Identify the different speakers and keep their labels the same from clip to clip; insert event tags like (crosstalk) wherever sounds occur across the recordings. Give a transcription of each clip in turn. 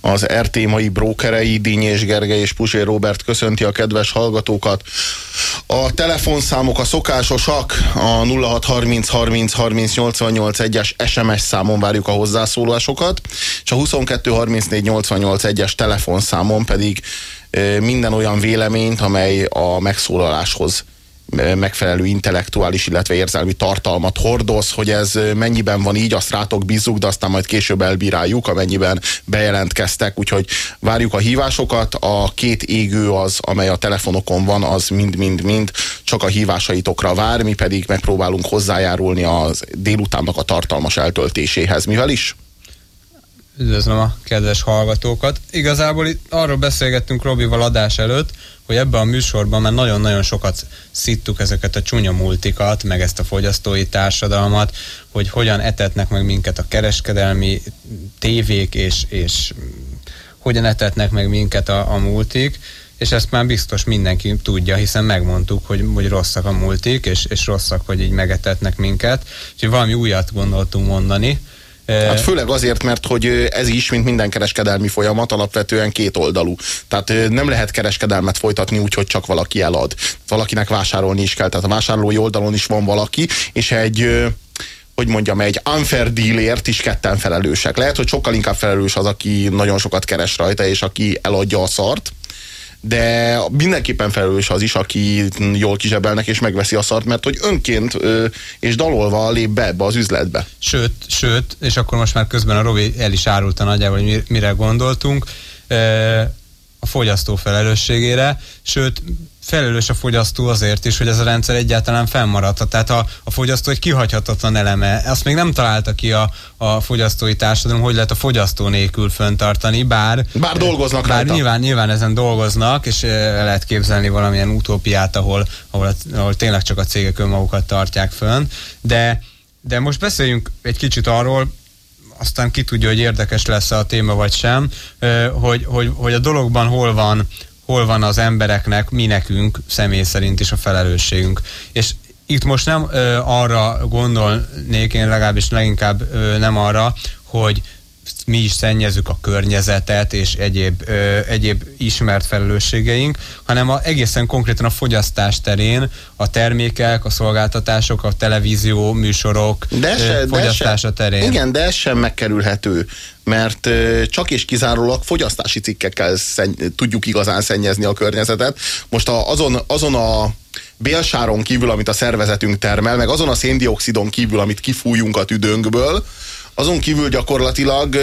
Speaker 1: Az RT mai brókerei, Dínyés Gergely és Puzsér Robert köszönti a kedves hallgatókat. A telefonszámok a szokásosak, a 0630 30 30 88 1-es SMS számon várjuk a hozzászólásokat, és a 22 34 88 1-es telefonszámon pedig minden olyan véleményt, amely a megszólaláshoz megfelelő intellektuális, illetve érzelmi tartalmat hordoz, hogy ez mennyiben van így, azt rátok bízzuk, de aztán majd később elbíráljuk, amennyiben bejelentkeztek, úgyhogy várjuk a hívásokat, a két égő az, amely a telefonokon van, az mind-mind-mind csak a hívásaitokra vár, mi pedig megpróbálunk hozzájárulni az délutánnak a tartalmas eltöltéséhez. Mivel is?
Speaker 2: Üdvözlöm a kedves hallgatókat. Igazából itt arról beszélgettünk Robival adás előtt, hogy ebben a műsorban már nagyon-nagyon sokat szittuk ezeket a csúnya multikat, meg ezt a fogyasztói társadalmat, hogy hogyan etetnek meg minket a kereskedelmi tévék, és, és hogyan etetnek meg minket a, a multik, és ezt már biztos mindenki tudja, hiszen megmondtuk, hogy, hogy rosszak a multik, és, és rosszak, hogy így megetetnek minket. Úgyhogy valami újat gondoltunk mondani,
Speaker 1: Hát főleg azért, mert hogy ez is, mint minden kereskedelmi folyamat, alapvetően két oldalú. Tehát nem lehet kereskedelmet folytatni úgy, hogy csak valaki elad. Valakinek vásárolni is kell, tehát a vásárlói oldalon is van valaki, és egy hogy mondjam, egy unfair dealért is ketten felelősek. Lehet, hogy sokkal inkább felelős az, aki nagyon sokat keres rajta, és aki eladja a szart, de mindenképpen felelős az is, aki jól kizsebelnek és megveszi a szart, mert hogy önként ö, és dalolva lép be ebbe az üzletbe.
Speaker 2: Sőt, sőt, és akkor most már közben a Robi el is árulta nagyjából, hogy mire gondoltunk, a fogyasztó felelősségére, sőt, felelős a fogyasztó azért is, hogy ez a rendszer egyáltalán fennmaradhat. Tehát a, a fogyasztó egy kihagyhatatlan eleme. Azt még nem találta ki a, a fogyasztói társadalom, hogy lehet a fogyasztó nélkül föntartani, bár...
Speaker 1: Bár dolgoznak
Speaker 2: bár rajta. Nyilván, nyilván ezen dolgoznak, és el lehet képzelni valamilyen utópiát, ahol, ahol, ahol tényleg csak a cégek önmagukat tartják fönn, de, de most beszéljünk egy kicsit arról, aztán ki tudja, hogy érdekes lesz a téma vagy sem, hogy, hogy, hogy a dologban hol van, hol van az embereknek, mi nekünk személy szerint is a felelősségünk. És itt most nem arra gondolnék, én legalábbis leginkább nem arra, hogy mi is szennyezzük a környezetet és egyéb, ö, egyéb ismert felelősségeink, hanem a, egészen konkrétan a fogyasztás terén a termékek, a szolgáltatások, a televízió, műsorok de se, fogyasztása de terén.
Speaker 1: Igen, de ez sem megkerülhető, mert ö, csak és kizárólag fogyasztási cikkekkel szenny, tudjuk igazán szennyezni a környezetet. Most a, azon, azon a bélsáron kívül, amit a szervezetünk termel, meg azon a széndiokszidon kívül, amit kifújunk a tüdőnkből, azon kívül gyakorlatilag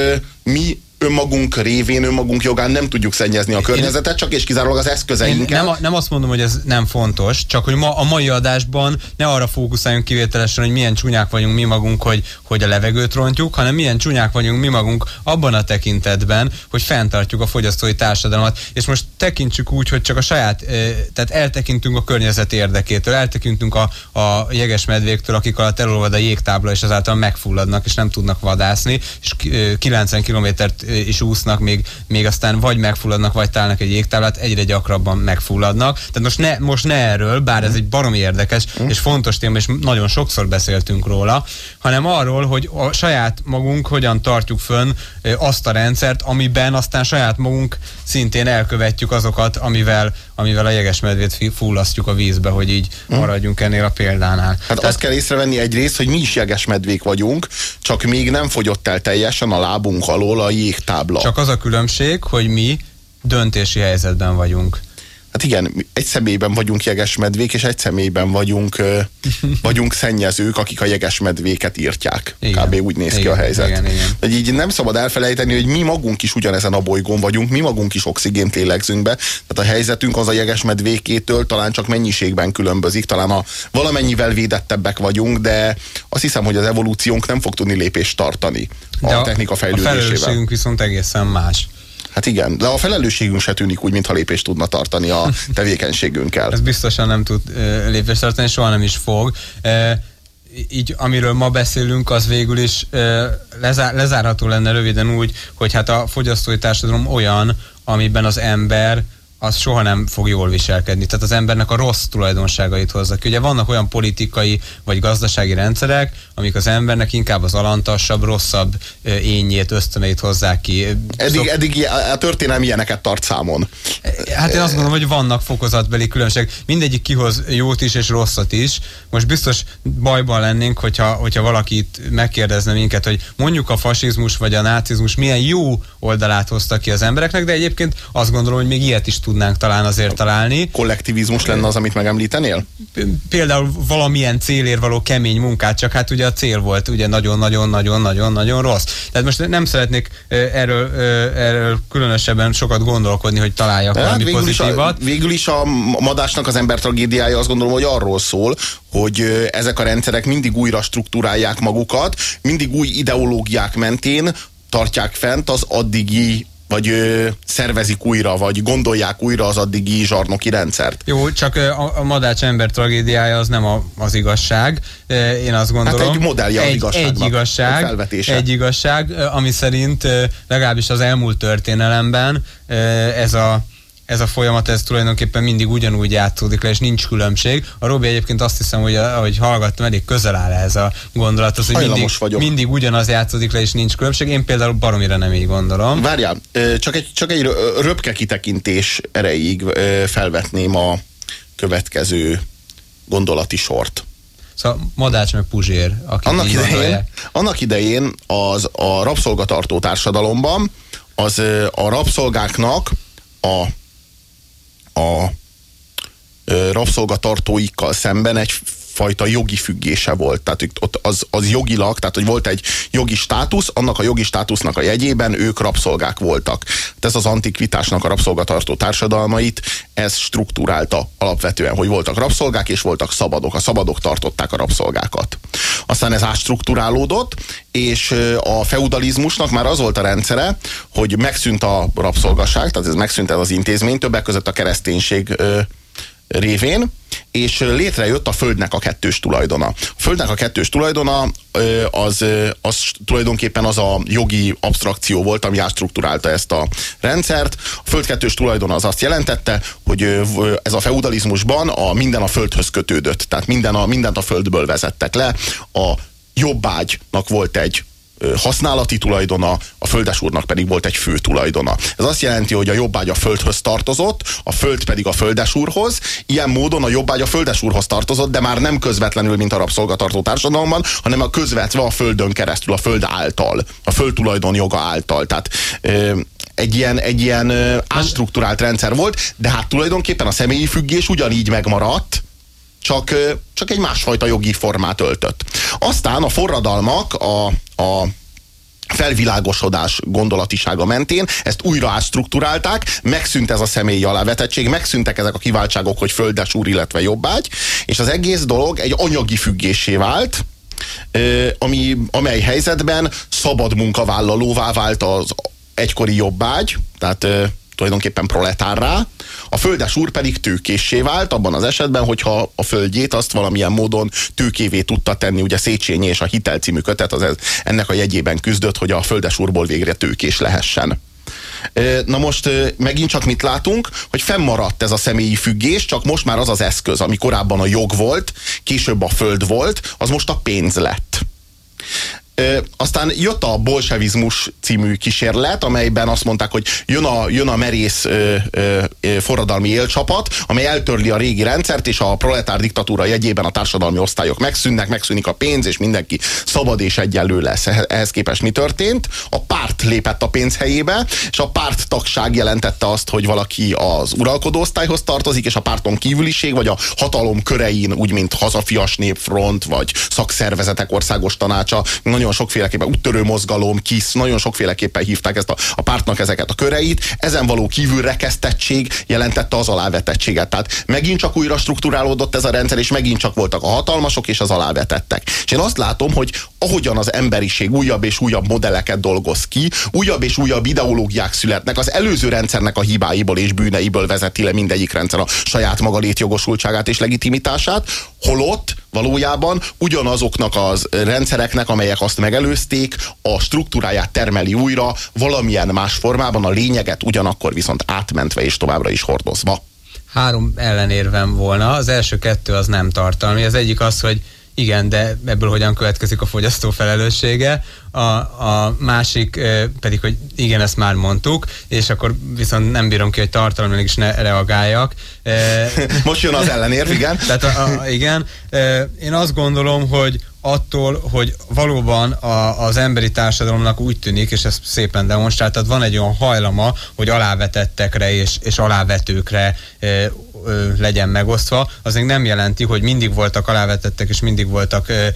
Speaker 1: mi önmagunk révén, önmagunk jogán nem tudjuk szennyezni a környezetet, csak és kizárólag az eszközeinkkel.
Speaker 2: Nem, nem azt mondom, hogy ez nem fontos, csak hogy ma a mai adásban ne arra fókuszáljunk kivételesen, hogy milyen csúnyák vagyunk mi magunk, hogy, hogy a levegőt rontjuk, hanem milyen csúnyák vagyunk mi magunk abban a tekintetben, hogy fenntartjuk a fogyasztói társadalmat. És most tekintsük úgy, hogy csak a saját, tehát eltekintünk a környezet érdekétől, eltekintünk a, a jeges medvéktől, akik alatt elolvad a jégtábla, és azáltal megfulladnak, és nem tudnak vadászni, és 90 kilométert is úsznak, még, még aztán vagy megfulladnak, vagy találnak egy jégtáblát, egyre gyakrabban megfulladnak. Tehát most ne, most ne erről, bár ez egy baromi érdekes mm. és fontos téma, és nagyon sokszor beszéltünk róla, hanem arról, hogy a saját magunk hogyan tartjuk fönn azt a rendszert, amiben aztán saját magunk szintén elkövetjük azokat, amivel, amivel a jegesmedvét fullasztjuk a vízbe, hogy így mm. maradjunk ennél a példánál. Hát
Speaker 1: Tehát azt kell észrevenni egyrészt, hogy mi is jegesmedvék vagyunk, csak még nem fogyott el teljesen a lábunk alól a jég tábla.
Speaker 2: Csak az a különbség, hogy mi döntési helyzetben vagyunk.
Speaker 1: Hát igen, egy személyben vagyunk jegesmedvék, és egy személyben vagyunk, (laughs) vagyunk szennyezők, akik a jegesmedvéket írtják. Igen. Kb. úgy néz igen, ki a helyzet. Igen, igen. De így nem szabad elfelejteni, hogy mi magunk is ugyanezen a bolygón vagyunk, mi magunk is oxigént lélegzünk be. Tehát a helyzetünk az a jegesmedvékétől talán csak mennyiségben különbözik, talán a valamennyivel védettebbek vagyunk, de azt hiszem, hogy az evolúciónk nem fog tudni lépést tartani a, a technika fejlődésével. A
Speaker 2: felelősségünk viszont egészen más.
Speaker 1: Hát igen, de a felelősségünk se tűnik úgy, mintha lépést tudna tartani a (laughs) tevékenységünkkel.
Speaker 2: Ez biztosan nem tud lépést tartani, soha nem is fog. Így amiről ma beszélünk, az végül is ö, lezár, lezárható lenne röviden úgy, hogy hát a fogyasztói társadalom olyan, amiben az ember az soha nem fog jól viselkedni. Tehát az embernek a rossz tulajdonságait hozza ki. Ugye vannak olyan politikai vagy gazdasági rendszerek, amik az embernek inkább az alantasabb, rosszabb ényét, ösztöneit hozzák ki.
Speaker 1: Eddig, Szok... eddig a történelmi ilyeneket tart számon.
Speaker 2: Hát én azt gondolom, hogy vannak fokozatbeli különbség. Mindegyik kihoz jót is és rosszat is. Most biztos bajban lennénk, hogyha, hogyha valakit megkérdezne minket, hogy mondjuk a fasizmus vagy a nácizmus milyen jó oldalát hozta ki az embereknek, de egyébként azt gondolom, hogy még ilyet is tudnánk talán azért találni.
Speaker 1: Kollektivizmus lenne az, amit megemlítenél?
Speaker 2: Például valamilyen célér való kemény munkát, csak hát ugye a cél volt ugye nagyon-nagyon-nagyon-nagyon-nagyon rossz. Tehát most nem szeretnék erről, erről különösebben sokat gondolkodni, hogy találjak hát valami végül pozitívat.
Speaker 1: Is a, végül is a madásnak az ember tragédiája azt gondolom, hogy arról szól, hogy ezek a rendszerek mindig újra struktúrálják magukat, mindig új ideológiák mentén tartják fent az addigi vagy ö, szervezik újra, vagy gondolják újra az addigi zsarnoki rendszert.
Speaker 2: Jó, csak a, a madács ember tragédiája az nem a, az igazság. Én azt gondolom.
Speaker 1: Hát egy modellje
Speaker 2: egy,
Speaker 1: igazságnak.
Speaker 2: Egy igazság, egy, egy igazság, ami szerint legalábbis az elmúlt történelemben ez a ez a folyamat, ez tulajdonképpen mindig ugyanúgy játszódik le, és nincs különbség. A Robi egyébként azt hiszem, hogy ahogy hallgattam, elég közel áll ez a gondolat, az, hogy mindig, mindig ugyanaz játszódik le, és nincs különbség. Én például baromira nem így gondolom.
Speaker 1: Várjál, csak egy, csak egy röpke kitekintés erejéig felvetném a következő gondolati sort.
Speaker 2: Szóval Madács meg Puzsér,
Speaker 1: akik annak idején, annak idején az a rabszolgatartó társadalomban az a rabszolgáknak a a rabszolgatartóikkal szemben egy fajta jogi függése volt. Tehát ott az, az jogilag, tehát hogy volt egy jogi státusz, annak a jogi státusznak a jegyében ők rabszolgák voltak. Tehát ez az antikvitásnak a rabszolgatartó társadalmait, ez struktúrálta alapvetően, hogy voltak rabszolgák és voltak szabadok. A szabadok tartották a rabszolgákat. Aztán ez átstruktúrálódott, és a feudalizmusnak már az volt a rendszere, hogy megszűnt a rabszolgaság, tehát ez megszűnt ez az intézmény, többek között a kereszténység révén, és létrejött a Földnek a kettős tulajdona. A Földnek a kettős tulajdona az, az tulajdonképpen az a jogi abstrakció volt, ami átstruktúrálta ezt a rendszert. A Föld kettős tulajdona az azt jelentette, hogy ez a feudalizmusban a minden a Földhöz kötődött, tehát minden a, mindent a Földből vezettek le. A jobbágynak volt egy használati tulajdona, a földes úrnak pedig volt egy fő tulajdona. Ez azt jelenti, hogy a jobbágy a földhöz tartozott, a föld pedig a földes úrhoz. Ilyen módon a jobbágy a földes úrhoz tartozott, de már nem közvetlenül, mint a rabszolgatartó társadalomban, hanem a közvetve a földön keresztül, a föld által, a föld tulajdon joga által. Tehát egy ilyen, egy ilyen átstruktúrált rendszer volt, de hát tulajdonképpen a személyi függés ugyanígy megmaradt, csak, csak egy másfajta jogi formát öltött. Aztán a forradalmak, a, a felvilágosodás gondolatisága mentén, ezt újra átstruktúrálták, megszűnt ez a személyi alávetettség, megszűntek ezek a kiváltságok, hogy földes úr, illetve jobbágy, és az egész dolog egy anyagi függésé vált, ami, amely helyzetben szabad munkavállalóvá vált az egykori jobbágy, tehát tulajdonképpen proletárrá, a földes úr pedig tőkéssé vált abban az esetben, hogyha a földjét azt valamilyen módon tőkévé tudta tenni, ugye Széchenyi és a Hitel című kötet az ennek a jegyében küzdött, hogy a földes úrból végre tőkés lehessen. Na most megint csak mit látunk, hogy fennmaradt ez a személyi függés, csak most már az az eszköz, ami korábban a jog volt, később a föld volt, az most a pénz lett. Aztán jött a bolsevizmus című kísérlet, amelyben azt mondták, hogy jön a, jön a merész ö, ö, forradalmi élcsapat, amely eltörli a régi rendszert, és a proletár diktatúra jegyében a társadalmi osztályok megszűnnek, megszűnik a pénz, és mindenki szabad és egyenlő lesz. Ehhez képest mi történt? A párt lépett a pénz helyébe, és a párt tagság jelentette azt, hogy valaki az uralkodó osztályhoz tartozik, és a párton kívüliség, vagy a hatalom körein, úgy mint hazafias népfront, vagy szakszervezetek országos tanácsa, nagyon nagyon sokféleképpen, úttörő mozgalom, KISZ, nagyon sokféleképpen hívták ezt a, a pártnak ezeket a köreit. Ezen való kívülrekesztettség jelentette az alávetettséget. Tehát megint csak újra strukturálódott ez a rendszer, és megint csak voltak a hatalmasok és az alávetettek. És én azt látom, hogy ahogyan az emberiség újabb és újabb modelleket dolgoz ki, újabb és újabb ideológiák születnek, az előző rendszernek a hibáiból és bűneiből vezeti le mindegyik rendszer a saját maga létjogosultságát és legitimitását, holott valójában ugyanazoknak az rendszereknek, amelyek azt megelőzték, a struktúráját termeli újra, valamilyen más formában, a lényeget ugyanakkor viszont átmentve és továbbra is hordozva.
Speaker 2: Három ellenérvem volna. Az első kettő az nem tartalmi. Az egyik az, hogy igen, de ebből hogyan következik a fogyasztó felelőssége. A, a másik pedig, hogy igen, ezt már mondtuk, és akkor viszont nem bírom ki, hogy tartalmilag is ne reagáljak. (laughs)
Speaker 1: Most jön az ellenérv, igen. (laughs)
Speaker 2: Tehát a, a, igen, én azt gondolom, hogy attól, hogy valóban a, az emberi társadalomnak úgy tűnik, és ezt szépen demonstráltad, van egy olyan hajlama, hogy alávetettekre és, és alávetőkre ö, legyen megosztva, az még nem jelenti, hogy mindig voltak alávetettek, és mindig voltak ö,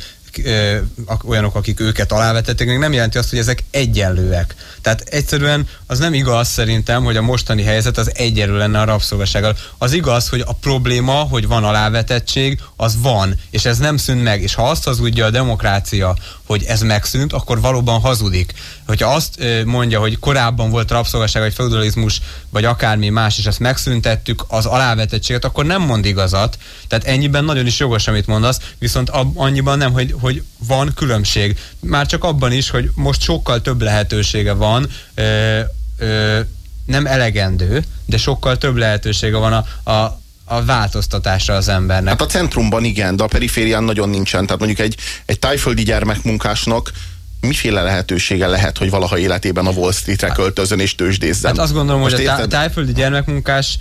Speaker 2: ö, olyanok, akik őket alávetették, még nem jelenti azt, hogy ezek egyenlőek. Tehát egyszerűen az nem igaz szerintem, hogy a mostani helyzet az egyenlő lenne a rabszolgasággal. Az igaz, hogy a probléma, hogy van alávetettség, az van, és ez nem szűnt meg. És ha azt hazudja a demokrácia, hogy ez megszűnt, akkor valóban hazudik. Hogyha azt mondja, hogy korábban volt rabszolgaság, vagy feudalizmus, vagy akármi más, és ezt megszüntettük, az alávetettséget, akkor nem mond igazat. Tehát ennyiben nagyon is jogos, amit mondasz, viszont annyiban nem, hogy, hogy van különbség. Már csak abban is, hogy most sokkal több lehetősége van, ö, ö, nem elegendő, de sokkal több lehetősége van a, a, a változtatásra az embernek.
Speaker 1: Hát a centrumban igen, de a periférián nagyon nincsen. Tehát mondjuk egy, egy tájföldi gyermekmunkásnak miféle lehetősége lehet, hogy valaha életében a Wall Streetre hát- költözön és tőzsdézzen?
Speaker 2: Hát azt gondolom, Most hogy a tájföldi gyermekmunkás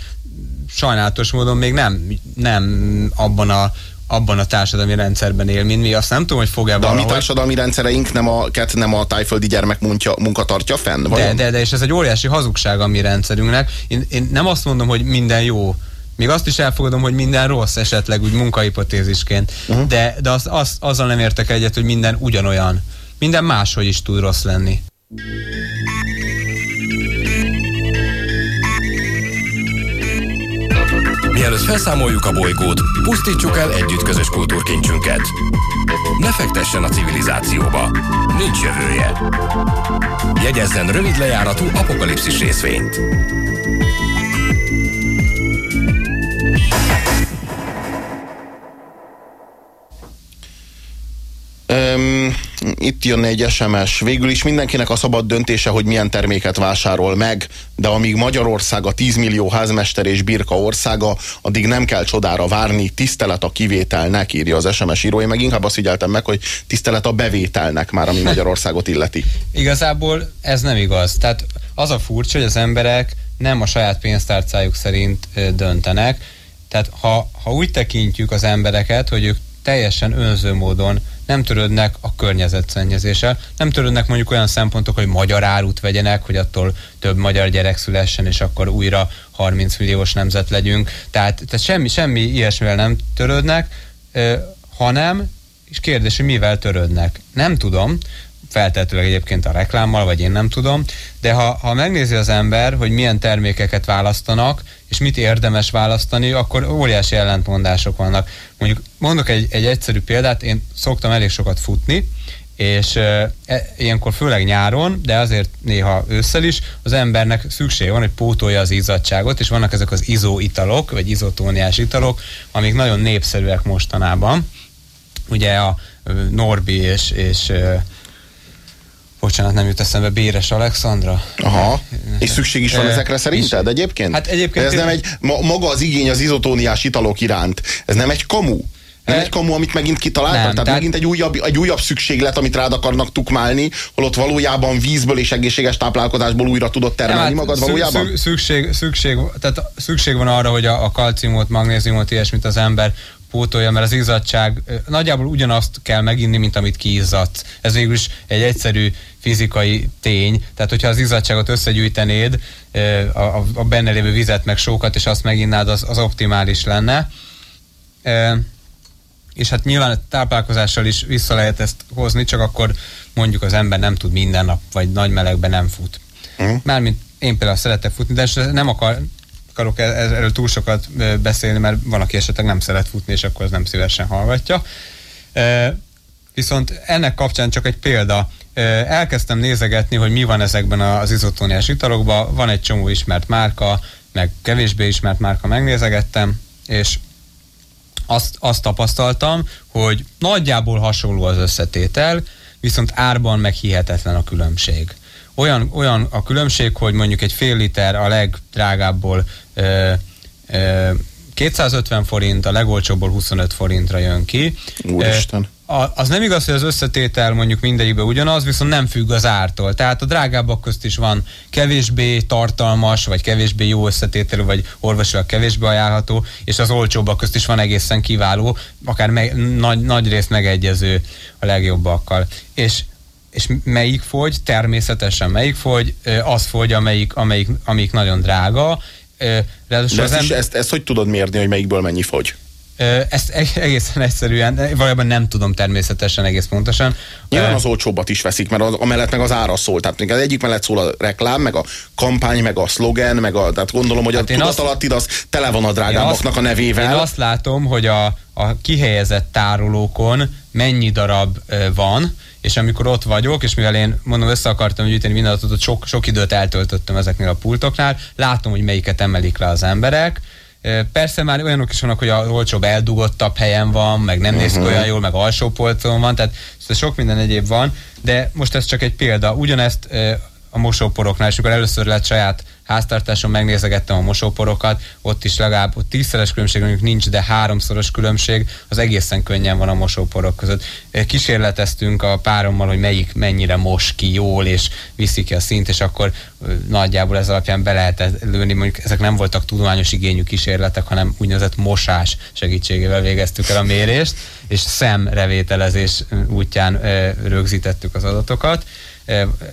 Speaker 2: sajnálatos módon még nem, nem abban a abban a társadalmi rendszerben él, mint mi. Azt nem tudom, hogy fog-e
Speaker 1: De a mi társadalmi rendszereink nem a, nem a tájföldi gyermek munka, munka tartja fenn?
Speaker 2: De, de, de, és ez egy óriási hazugság a mi rendszerünknek. Én, én nem azt mondom, hogy minden jó még azt is elfogadom, hogy minden rossz esetleg úgy munkahipotézisként, uh-huh. de, de az, az, azzal nem értek egyet, hogy minden ugyanolyan. Minden máshogy is tud rossz lenni.
Speaker 3: Mielőtt felszámoljuk a bolygót, pusztítsuk el együtt közös kultúrkincsünket. Ne fektessen a civilizációba. Nincs jövője. Jegyezzen rövid lejáratú apokalipszis részvényt.
Speaker 1: Um, itt jön egy SMS. Végül is mindenkinek a szabad döntése, hogy milyen terméket vásárol meg, de amíg Magyarország a 10 millió házmester és birka országa, addig nem kell csodára várni, tisztelet a kivételnek, írja az SMS írója, meg inkább azt figyeltem meg, hogy tisztelet a bevételnek már, ami (laughs) Magyarországot illeti.
Speaker 2: Igazából ez nem igaz. Tehát az a furcsa, hogy az emberek nem a saját pénztárcájuk szerint döntenek, tehát ha, ha úgy tekintjük az embereket, hogy ők teljesen önző módon nem törődnek a környezetszennyezéssel, nem törődnek mondjuk olyan szempontok, hogy magyar árut vegyenek, hogy attól több magyar gyerek szülessen, és akkor újra 30 milliós nemzet legyünk. Tehát, tehát semmi, semmi ilyesmivel nem törődnek, hanem, és kérdés, hogy mivel törődnek. Nem tudom, feltetőleg egyébként a reklámmal, vagy én nem tudom, de ha, ha megnézi az ember, hogy milyen termékeket választanak, és mit érdemes választani, akkor óriási ellentmondások vannak. Mondjuk mondok egy, egy egyszerű példát, én szoktam elég sokat futni, és e, ilyenkor főleg nyáron, de azért néha ősszel is, az embernek szüksége van, hogy pótolja az izzadságot, és vannak ezek az izó italok, vagy izotóniás italok, amik nagyon népszerűek mostanában. Ugye a Norbi és, és Bocsánat, nem jut eszembe, Béres Alexandra.
Speaker 1: Aha. És szükség is van e, ezekre szerinted egyébként?
Speaker 2: Hát egyébként...
Speaker 1: ez nem egy, maga az igény az izotóniás italok iránt, ez nem egy kamu? Nem egy kamu, amit megint kitaláltak? Nem, tehát, tehát megint egy újabb, egy újabb szükséglet, amit rád akarnak tukmálni, holott valójában vízből és egészséges táplálkozásból újra tudod termelni hát magad valójában?
Speaker 2: Szükség, szükség, tehát szükség van arra, hogy a, a kalciumot, magnéziumot, ilyesmit az ember pótolja, mert az izzadság nagyjából ugyanazt kell meginni, mint amit kiizzadsz. Ez végül is egy egyszerű fizikai tény. Tehát, hogyha az izzadságot összegyűjtenéd, a, a, a benne lévő vizet, meg sókat, és azt meginnád, az, az optimális lenne. és hát nyilván táplálkozással is vissza lehet ezt hozni, csak akkor mondjuk az ember nem tud minden nap, vagy nagy melegben nem fut. Uh-huh. Mármint én például szeretek futni, de nem akar, akarok e- e- erről túl sokat beszélni, mert van, aki esetleg nem szeret futni, és akkor az nem szívesen hallgatja. Viszont ennek kapcsán csak egy példa. Elkezdtem nézegetni, hogy mi van ezekben az izotóniás italokban. Van egy csomó ismert márka, meg kevésbé ismert márka megnézegettem, és azt, azt tapasztaltam, hogy nagyjából hasonló az összetétel, viszont árban meg hihetetlen a különbség. Olyan, olyan a különbség, hogy mondjuk egy fél liter a legdrágábbból ö, ö, 250 forint, a legolcsóbbból 25 forintra jön ki.
Speaker 1: Úristen.
Speaker 2: A, az nem igaz, hogy az összetétel mondjuk mindegyikben ugyanaz, viszont nem függ az ártól. Tehát a drágábbak közt is van kevésbé tartalmas, vagy kevésbé jó összetételű, vagy orvosilag kevésbé ajánlható, és az olcsóbbak közt is van egészen kiváló, akár me, nagy, nagy részt megegyező a legjobbakkal. És és melyik fogy? Természetesen melyik fogy? Az fogy, amelyik, amelyik, amelyik nagyon drága,
Speaker 1: de ezt, ember... is, ezt, ezt hogy tudod mérni, hogy melyikből mennyi fogy?
Speaker 2: Ezt e- egészen egyszerűen, valójában nem tudom természetesen egész pontosan.
Speaker 1: Nyilván az olcsóbbat is veszik, mert az, amellett meg az ára szól. Tehát az egyik mellett szól a reklám, meg a kampány, meg a szlogen, meg a, tehát gondolom, hogy hát a tudatalattid az tele van a drágábbaknak a nevével.
Speaker 2: Én azt látom, hogy a, a kihelyezett tárolókon mennyi darab van, és amikor ott vagyok, és mivel én mondom, össze akartam gyűjteni minden adatot, sok, sok időt eltöltöttem ezeknél a pultoknál, látom, hogy melyiket emelik le az emberek, Persze már olyanok is vannak, hogy a olcsóbb eldugottabb helyen van, meg nem néz uh-huh. olyan jól, meg alsó polcon van, tehát sok minden egyéb van, de most ez csak egy példa. Ugyanezt a mosóporoknál, és amikor először lett saját háztartáson megnézegettem a mosóporokat, ott is legalább ott tízszeres különbség mondjuk nincs, de háromszoros különbség, az egészen könnyen van a mosóporok között. Kísérleteztünk a párommal, hogy melyik mennyire mos ki jól, és viszi ki a szint, és akkor nagyjából ez alapján be lehet lőni, mondjuk ezek nem voltak tudományos igényű kísérletek, hanem úgynevezett mosás segítségével végeztük el a mérést, és szemrevételezés útján rögzítettük az adatokat.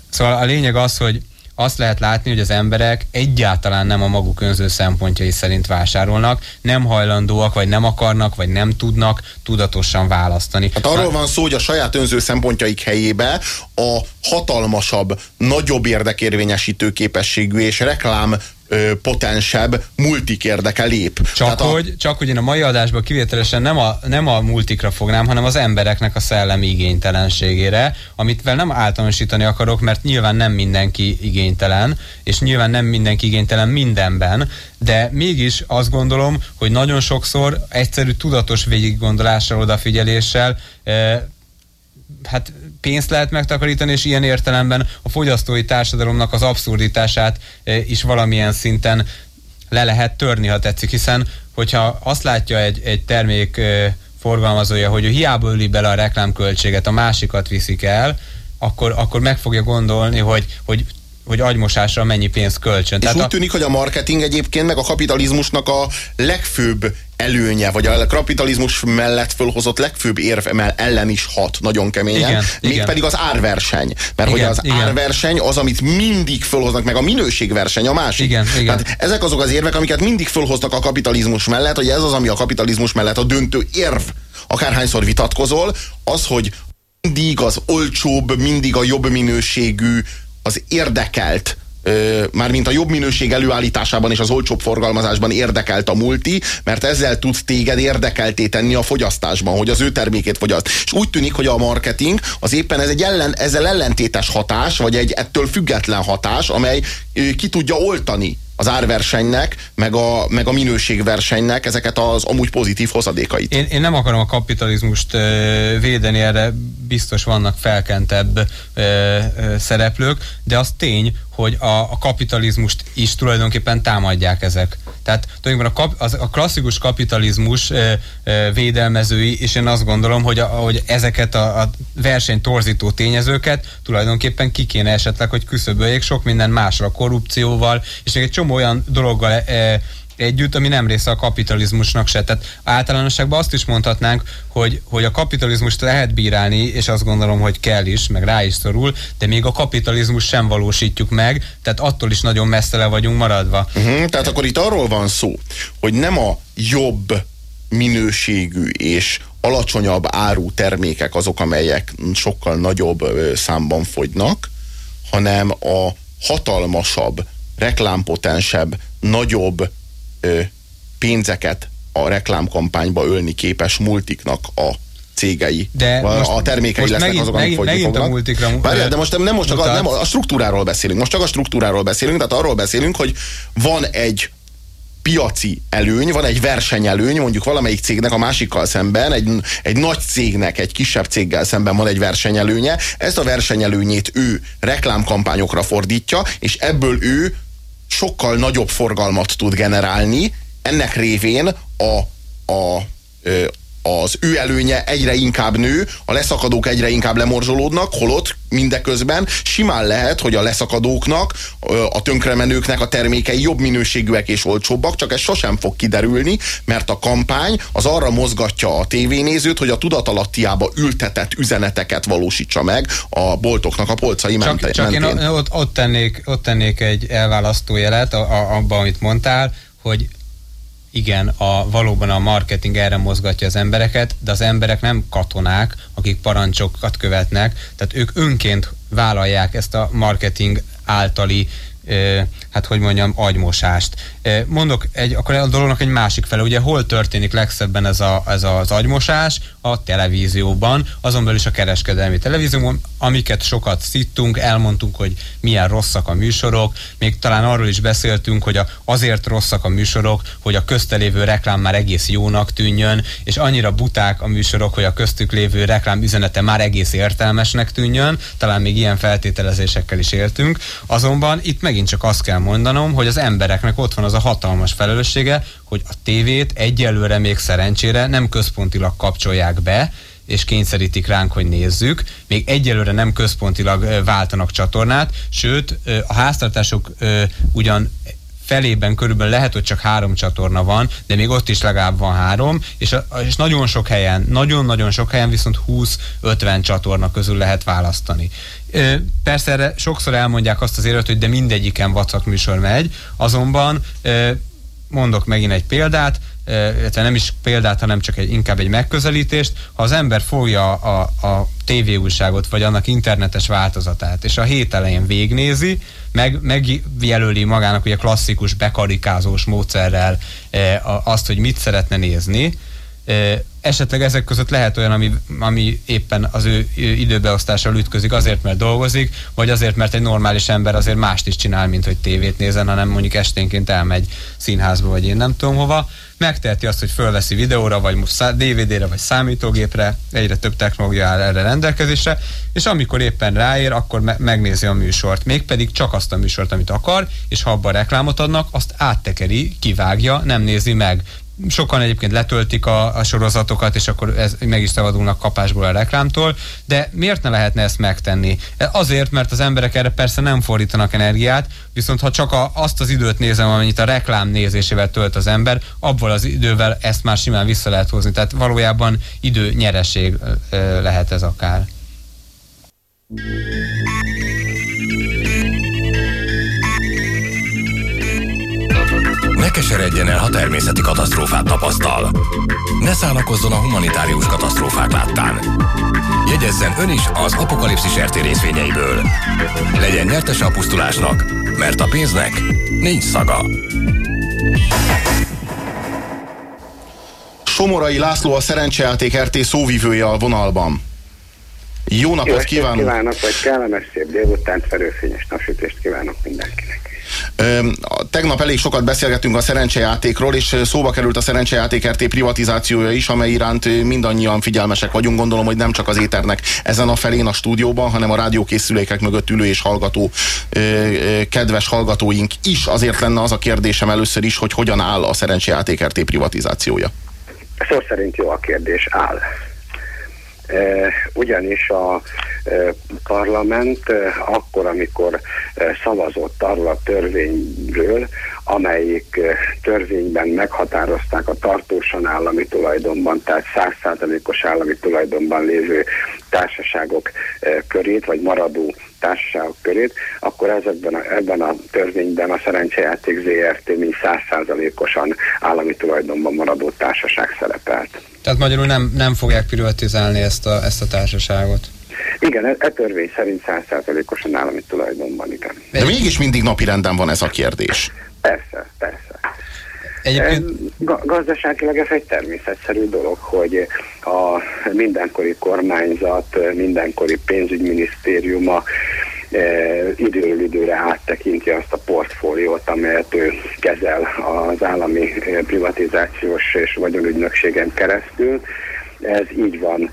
Speaker 2: Szóval a lényeg az, hogy azt lehet látni, hogy az emberek egyáltalán nem a maguk önző szempontjai szerint vásárolnak, nem hajlandóak, vagy nem akarnak, vagy nem tudnak tudatosan választani.
Speaker 1: Hát arról van szó, hogy a saját önző szempontjaik helyébe a hatalmasabb, nagyobb érdekérvényesítő képességű és reklám ö, potensebb multik érdeke lép.
Speaker 2: Csak, a... hogy, csak hogy én a mai adásban kivételesen nem a, nem a multikra fognám, hanem az embereknek a szellemi igénytelenségére, amit vel nem általánosítani akarok, mert nyilván nem mindenki igénytelen, és nyilván nem mindenki igénytelen mindenben, de mégis azt gondolom, hogy nagyon sokszor egyszerű tudatos végiggondolással, odafigyeléssel hát pénzt lehet megtakarítani, és ilyen értelemben a fogyasztói társadalomnak az abszurditását e, is valamilyen szinten le lehet törni, ha tetszik, hiszen hogyha azt látja egy, egy termék e, forgalmazója, hogy ő hiába öli bele a reklámköltséget, a másikat viszik el, akkor, akkor meg fogja gondolni, hogy, hogy hogy agymosásra mennyi pénzt kölcsön.
Speaker 1: És Tehát úgy a... tűnik, hogy a marketing egyébként meg a kapitalizmusnak a legfőbb előnye, vagy a kapitalizmus mellett fölhozott legfőbb érv ellen is hat nagyon keményen, igen, mégpedig az árverseny. Mert igen, hogy az igen. árverseny az, amit mindig fölhoznak, meg a minőségverseny a másik.
Speaker 2: Igen, igen.
Speaker 1: Tehát ezek azok az érvek, amiket mindig fölhoznak a kapitalizmus mellett, hogy ez az, ami a kapitalizmus mellett a döntő érv. Akárhányszor vitatkozol, az, hogy mindig az olcsóbb, mindig a jobb minőségű, az érdekelt mármint a jobb minőség előállításában és az olcsóbb forgalmazásban érdekelt a multi, mert ezzel tud téged érdekelté tenni a fogyasztásban, hogy az ő termékét fogyaszt. És úgy tűnik, hogy a marketing az éppen ez egy ellen, ezzel ellentétes hatás, vagy egy ettől független hatás, amely ki tudja oltani az árversenynek, meg a, meg a minőségversenynek ezeket az amúgy pozitív hozadékait.
Speaker 2: Én, én nem akarom a kapitalizmust ö, védeni, erre biztos vannak felkentebb ö, ö, szereplők, de az tény, hogy a, a kapitalizmust is tulajdonképpen támadják ezek. Tehát tulajdonképpen a, kap, az, a klasszikus kapitalizmus ö, ö, védelmezői, és én azt gondolom, hogy, a, hogy ezeket a, a verseny torzító tényezőket tulajdonképpen ki kéne esetleg, hogy küszöböljék sok minden másra, korrupcióval, és egy csomó olyan dologgal e, együtt, ami nem része a kapitalizmusnak se. Tehát általánosságban azt is mondhatnánk, hogy, hogy a kapitalizmust lehet bírálni, és azt gondolom, hogy kell is, meg rá is szorul, de még a kapitalizmus sem valósítjuk meg, tehát attól is nagyon messze le vagyunk maradva.
Speaker 1: Uh-huh, tehát akkor itt arról van szó, hogy nem a jobb minőségű és alacsonyabb áru termékek azok, amelyek sokkal nagyobb számban fogynak, hanem a hatalmasabb, reklámpotensebb, nagyobb ö, pénzeket a reklámkampányba ölni képes multiknak a cégei. De most, a termékei most lesznek megint, azok, amik megint, megint
Speaker 2: a multikra
Speaker 1: Várjál, de most nem, most csak a, nem a struktúráról beszélünk, most csak a struktúráról beszélünk, tehát arról beszélünk, hogy van egy piaci előny, van egy versenyelőny, mondjuk valamelyik cégnek a másikkal szemben, egy, egy nagy cégnek, egy kisebb céggel szemben van egy versenyelőnye, ezt a versenyelőnyét ő reklámkampányokra fordítja, és ebből ő sokkal nagyobb forgalmat tud generálni, ennek révén a, a, az ő előnye egyre inkább nő, a leszakadók egyre inkább lemorzsolódnak, holott mindeközben simán lehet, hogy a leszakadóknak, a tönkremenőknek a termékei jobb minőségűek és olcsóbbak, csak ez sosem fog kiderülni, mert a kampány az arra mozgatja a tévénézőt, hogy a tudatalattiába ültetett üzeneteket valósítsa meg a boltoknak a polcai
Speaker 2: csak, mentén. Csak én ott, ott, tennék, ott tennék egy elválasztó jelet abban, amit mondtál, hogy igen, a, valóban a marketing erre mozgatja az embereket, de az emberek nem katonák, akik parancsokat követnek, tehát ők önként vállalják ezt a marketing általi hát hogy mondjam, agymosást. Mondok egy, akkor a dolognak egy másik fele, ugye hol történik legszebben ez, a, ez az agymosás? A televízióban, azon belül is a kereskedelmi televízióban, amiket sokat szittunk, elmondtunk, hogy milyen rosszak a műsorok, még talán arról is beszéltünk, hogy azért rosszak a műsorok, hogy a köztelévő reklám már egész jónak tűnjön, és annyira buták a műsorok, hogy a köztük lévő reklám üzenete már egész értelmesnek tűnjön, talán még ilyen feltételezésekkel is éltünk, azonban itt megint csak azt kell mondanom, hogy az embereknek ott van az a hatalmas felelőssége, hogy a tévét egyelőre még szerencsére nem központilag kapcsolják be, és kényszerítik ránk, hogy nézzük. Még egyelőre nem központilag váltanak csatornát, sőt, a háztartások ugyan felében körülbelül lehet, hogy csak három csatorna van, de még ott is legalább van három, és, és nagyon sok helyen, nagyon-nagyon sok helyen viszont 20-50 csatorna közül lehet választani. Persze erre sokszor elmondják azt az élet, hogy de mindegyiken vacak műsor megy, azonban mondok megint egy példát, illetve nem is példát, hanem csak egy, inkább egy megközelítést, ha az ember fogja a, a tévéújságot, vagy annak internetes változatát, és a hét elején végnézi, meg, megjelöli magának ugye klasszikus bekarikázós módszerrel azt, hogy mit szeretne nézni, esetleg ezek között lehet olyan, ami, ami éppen az ő időbeosztással ütközik azért, mert dolgozik, vagy azért, mert egy normális ember azért mást is csinál, mint hogy tévét nézen, hanem mondjuk esténként elmegy színházba, vagy én nem tudom hova. Megteheti azt, hogy fölveszi videóra, vagy DVD-re, vagy számítógépre, egyre több technológia áll erre rendelkezésre, és amikor éppen ráér, akkor me- megnézi a műsort. Mégpedig csak azt a műsort, amit akar, és ha abban reklámot adnak, azt áttekeri, kivágja, nem nézi meg sokan egyébként letöltik a, a sorozatokat, és akkor ez, meg is szabadulnak kapásból a reklámtól, de miért ne lehetne ezt megtenni? Azért, mert az emberek erre persze nem fordítanak energiát, viszont ha csak a, azt az időt nézem, amennyit a reklám nézésével tölt az ember, abból az idővel ezt már simán vissza lehet hozni. Tehát valójában idő nyereség lehet ez akár.
Speaker 3: Ne keseredjen el, ha természeti katasztrófát tapasztal. Ne szánakozzon a humanitárius katasztrófák láttán. Jegyezzen ön is az apokalipszis RT részvényeiből. Legyen nyertes a pusztulásnak, mert a pénznek nincs szaga.
Speaker 1: Somorai László a Szerencsejáték RT szóvivője a vonalban. Jó napot Jó kívánok!
Speaker 4: kívánok, vagy kellemes szép délutánt, felőfényes napsütést kívánok mindenkinek!
Speaker 1: Tegnap elég sokat beszélgettünk a szerencsejátékról, és szóba került a szerencsejáték RT privatizációja is, amely iránt mindannyian figyelmesek vagyunk. Gondolom, hogy nem csak az éternek ezen a felén a stúdióban, hanem a rádiókészülékek mögött ülő és hallgató kedves hallgatóink is. Azért lenne az a kérdésem először is, hogy hogyan áll a szerencsejáték RT privatizációja.
Speaker 4: Szó szerint jó a kérdés, áll ugyanis a parlament akkor, amikor szavazott arról a törvényről, amelyik törvényben meghatározták a tartósan állami tulajdonban, tehát százszázalékos állami tulajdonban lévő társaságok körét, vagy maradó társaságok körét, akkor ezekben a, ebben a törvényben a szerencsejáték ZRT mint százszázalékosan állami tulajdonban maradó társaság szerepelt.
Speaker 2: Tehát magyarul nem, nem fogják privatizálni ezt a, ezt a társaságot.
Speaker 4: Igen, e, e törvény szerint százszázalékosan állami tulajdonban, igen.
Speaker 1: De mégis mindig napirenden van ez a kérdés.
Speaker 4: Persze, persze.
Speaker 2: Egyébként...
Speaker 4: Gazdaságilag ez egy természetszerű dolog, hogy a mindenkori kormányzat, mindenkori pénzügyminisztériuma e, időről időre áttekinti azt a portfóliót, amelyet ő kezel az állami privatizációs és vagyonügynökségen keresztül, ez így van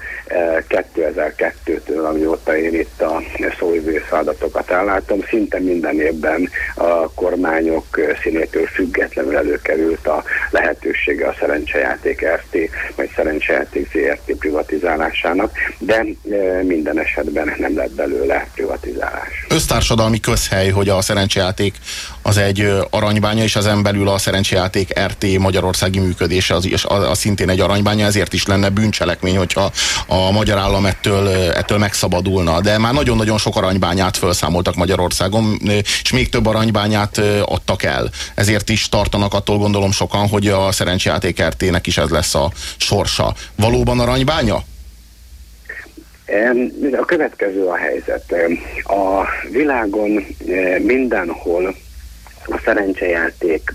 Speaker 4: 2002-től, eh, amióta én itt a szóvivősz adatokat ellátom. Szinte minden évben a kormányok színétől függetlenül előkerült a lehetősége a szerencsejáték RT, vagy szerencsejáték ZRT privatizálásának, de eh, minden esetben nem lett belőle privatizálás.
Speaker 1: Össztársadalmi közhely, hogy a szerencsejáték az egy aranybánya, és az belül a szerencsejáték RT magyarországi működése az, az, az szintén egy aranybánya, ezért is lenne bűncselekmény, hogyha a magyar állam ettől, ettől megszabadulna. De már nagyon-nagyon sok aranybányát felszámoltak Magyarországon, és még több aranybányát adtak el. Ezért is tartanak attól gondolom sokan, hogy a szerencsejáték RT-nek is ez lesz a sorsa. Valóban aranybánya?
Speaker 4: A következő a helyzet. A világon mindenhol a szerencsejáték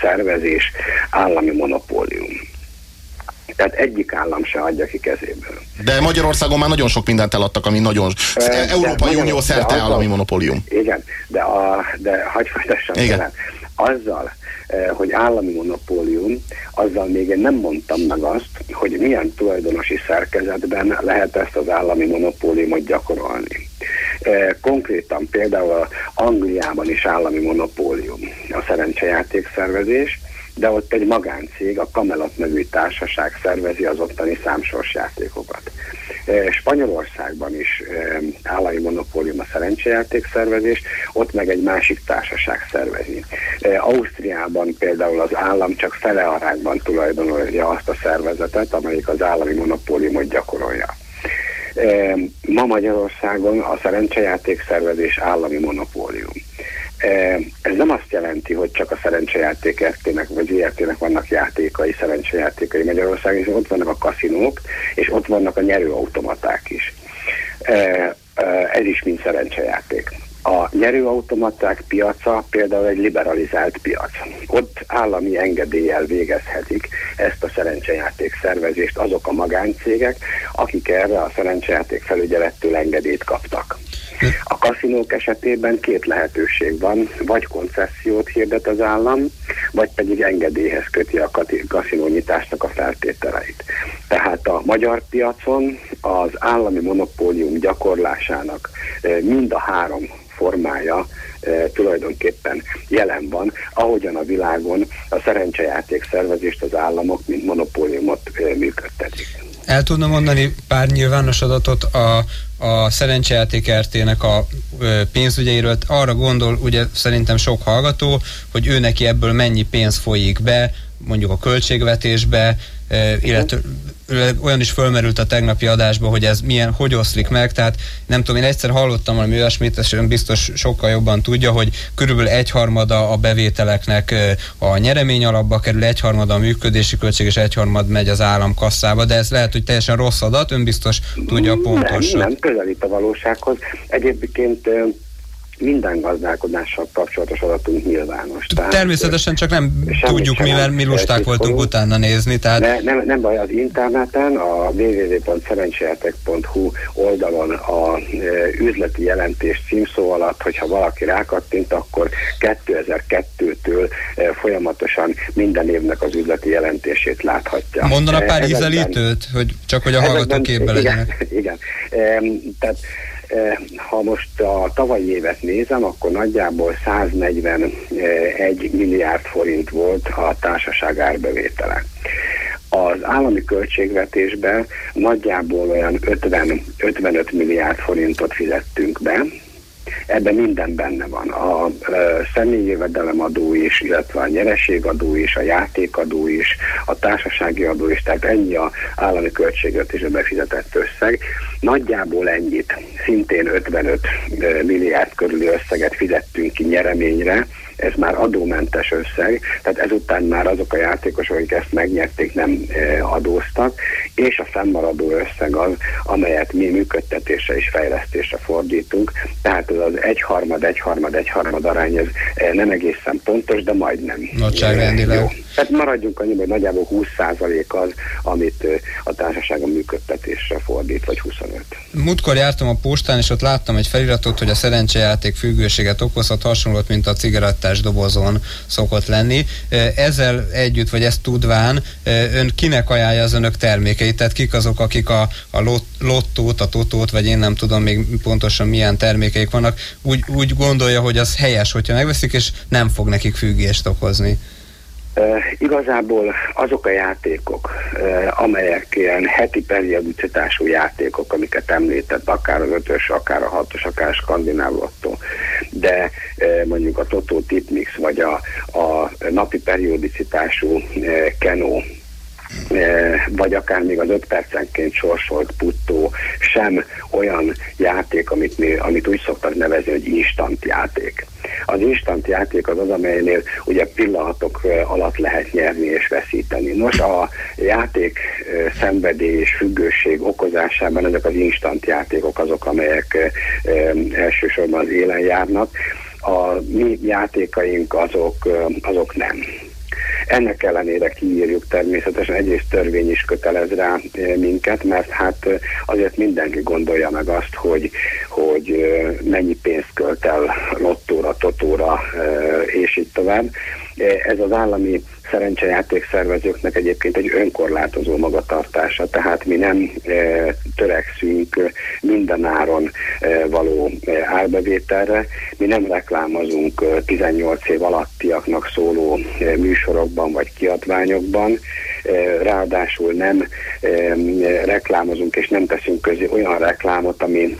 Speaker 4: szervezés állami monopólium. Tehát egyik állam se adja ki kezéből.
Speaker 1: De Magyarországon már nagyon sok mindent eladtak, ami nagyon... E, Európai Unió szerte állami monopólium.
Speaker 4: Igen, de, a, de hagyj folytassam igen. Azzal, hogy állami monopólium, azzal még én nem mondtam meg azt, hogy milyen tulajdonosi szerkezetben lehet ezt az állami monopóliumot gyakorolni. Konkrétan például Angliában is állami monopólium a szerencsejáték szervezés, de ott egy magáncég, a Camelot nevű társaság szervezi az ottani számsorsjátékokat. Spanyolországban is állami monopólium a szerencsejáték szervezés, ott meg egy másik társaság szervezi. Ausztriában például az állam csak fele arányban tulajdonolja azt a szervezetet, amelyik az állami monopóliumot gyakorolja. Ma Magyarországon a szerencsejáték szervezés állami monopólium. Ez nem azt jelenti, hogy csak a szerencsejáték RT-nek vagy ZRT-nek vannak játékai, szerencsejátékai Magyarországon, és ott vannak a kaszinók, és ott vannak a nyerőautomaták is. Ez is mind szerencsejáték. A nyerőautomaták piaca például egy liberalizált piac. Ott állami engedéllyel végezhetik ezt a szerencsejáték szervezést azok a magáncégek, akik erre a szerencsejáték felügyelettől engedélyt kaptak. A kaszinók esetében két lehetőség van, vagy koncesziót hirdet az állam, vagy pedig engedélyhez köti a kaszinónyitásnak a feltételeit. Tehát a magyar piacon az állami monopólium gyakorlásának mind a három formája e, tulajdonképpen jelen van, ahogyan a világon a szerencsejáték szervezést az államok, mint monopóliumot e, működtetik.
Speaker 2: El tudna mondani pár nyilvános adatot a, a szerencsejáték RT-nek a pénzügyeiről. Arra gondol ugye szerintem sok hallgató, hogy ő neki ebből mennyi pénz folyik be, mondjuk a költségvetésbe, illetve olyan is fölmerült a tegnapi adásban, hogy ez milyen, hogy oszlik meg, tehát nem tudom, én egyszer hallottam valami olyasmit, és ön biztos sokkal jobban tudja, hogy körülbelül egyharmada a bevételeknek a nyeremény alapba kerül, egyharmada a működési költség, és egyharmad megy az állam kasszába, de ez lehet, hogy teljesen rossz adat, ön biztos tudja pontosan.
Speaker 4: Nem, nem közelít a valósághoz. Egyébként minden gazdálkodással kapcsolatos adatunk nyilvános.
Speaker 2: Tehát, Természetesen csak nem tudjuk, mivel mi lusták voltunk utána nézni. Tehát...
Speaker 4: Ne, nem, nem baj, az interneten, a www.szerencsejátek.hu oldalon a e, üzleti jelentés címszó alatt, hogyha valaki rákattint, akkor 2002-től e, folyamatosan minden évnek az üzleti jelentését láthatja.
Speaker 2: Mondana pár e, ízelítőt, hogy csak hogy a hallgatók képbe
Speaker 4: legyenek. Igen, igen. E, tehát ha most a tavalyi évet nézem, akkor nagyjából 141 milliárd forint volt a társaság árbevétele. Az állami költségvetésben nagyjából olyan 50, 55 milliárd forintot fizettünk be, Ebben minden benne van. A, személyi jövedelemadó is, illetve a nyereségadó is, a játékadó is, a társasági adó is, tehát ennyi a állami költségvetésbe befizetett összeg. Nagyjából ennyit, szintén 55 milliárd körüli összeget fizettünk ki nyereményre, ez már adómentes összeg, tehát ezután már azok a játékosok, akik ezt megnyerték, nem adóztak, és a fennmaradó összeg az, amelyet mi működtetésre és fejlesztésre fordítunk, tehát ez az egyharmad, egyharmad, egyharmad arány, ez nem egészen pontos, de majdnem.
Speaker 2: Nagyságrendileg.
Speaker 4: Tehát maradjunk annyi, hogy nagyjából 20% az, amit a társaság a működtetésre fordít, vagy 25.
Speaker 2: Múltkor jártam a postán, és ott láttam egy feliratot, hogy a szerencsejáték függőséget okozhat, hasonlót, mint a cigarettás dobozon szokott lenni. Ezzel együtt, vagy ezt tudván, ön kinek ajánlja az önök termékeit? Tehát kik azok, akik a, a lottót, a totót, vagy én nem tudom még pontosan milyen termékeik vannak, úgy, úgy gondolja, hogy az helyes, hogyha megveszik, és nem fog nekik függést okozni.
Speaker 4: Igazából azok a játékok, amelyek ilyen heti periodicitású játékok, amiket említett, akár az ötös, akár a hatos, akár a skandináv lottó, de mondjuk a Totó Tipmix, vagy a, a napi periodicitású Kenó, vagy akár még az öt percenként sorsolt puttó sem olyan játék, amit, mi, amit úgy szoktak nevezni, hogy instant játék. Az instant játék az az, amelynél ugye pillanatok alatt lehet nyerni és veszíteni. Nos, a játék szenvedély és függőség okozásában ezek az instant játékok azok, amelyek elsősorban az élen járnak. A mi játékaink azok, azok nem. Ennek ellenére kiírjuk természetesen, egyrészt törvény is kötelez rá eh, minket, mert hát eh, azért mindenki gondolja meg azt, hogy, hogy eh, mennyi pénzt költ el lottóra, totóra, és így tovább. Ez az állami szerencsejáték szervezőknek egyébként egy önkorlátozó magatartása, tehát mi nem e, törekszünk mindenáron e, való e, árbevételre, mi nem reklámozunk e, 18 év alattiaknak szóló e, műsorokban vagy kiadványokban, ráadásul nem reklámozunk és nem teszünk közé olyan reklámot, ami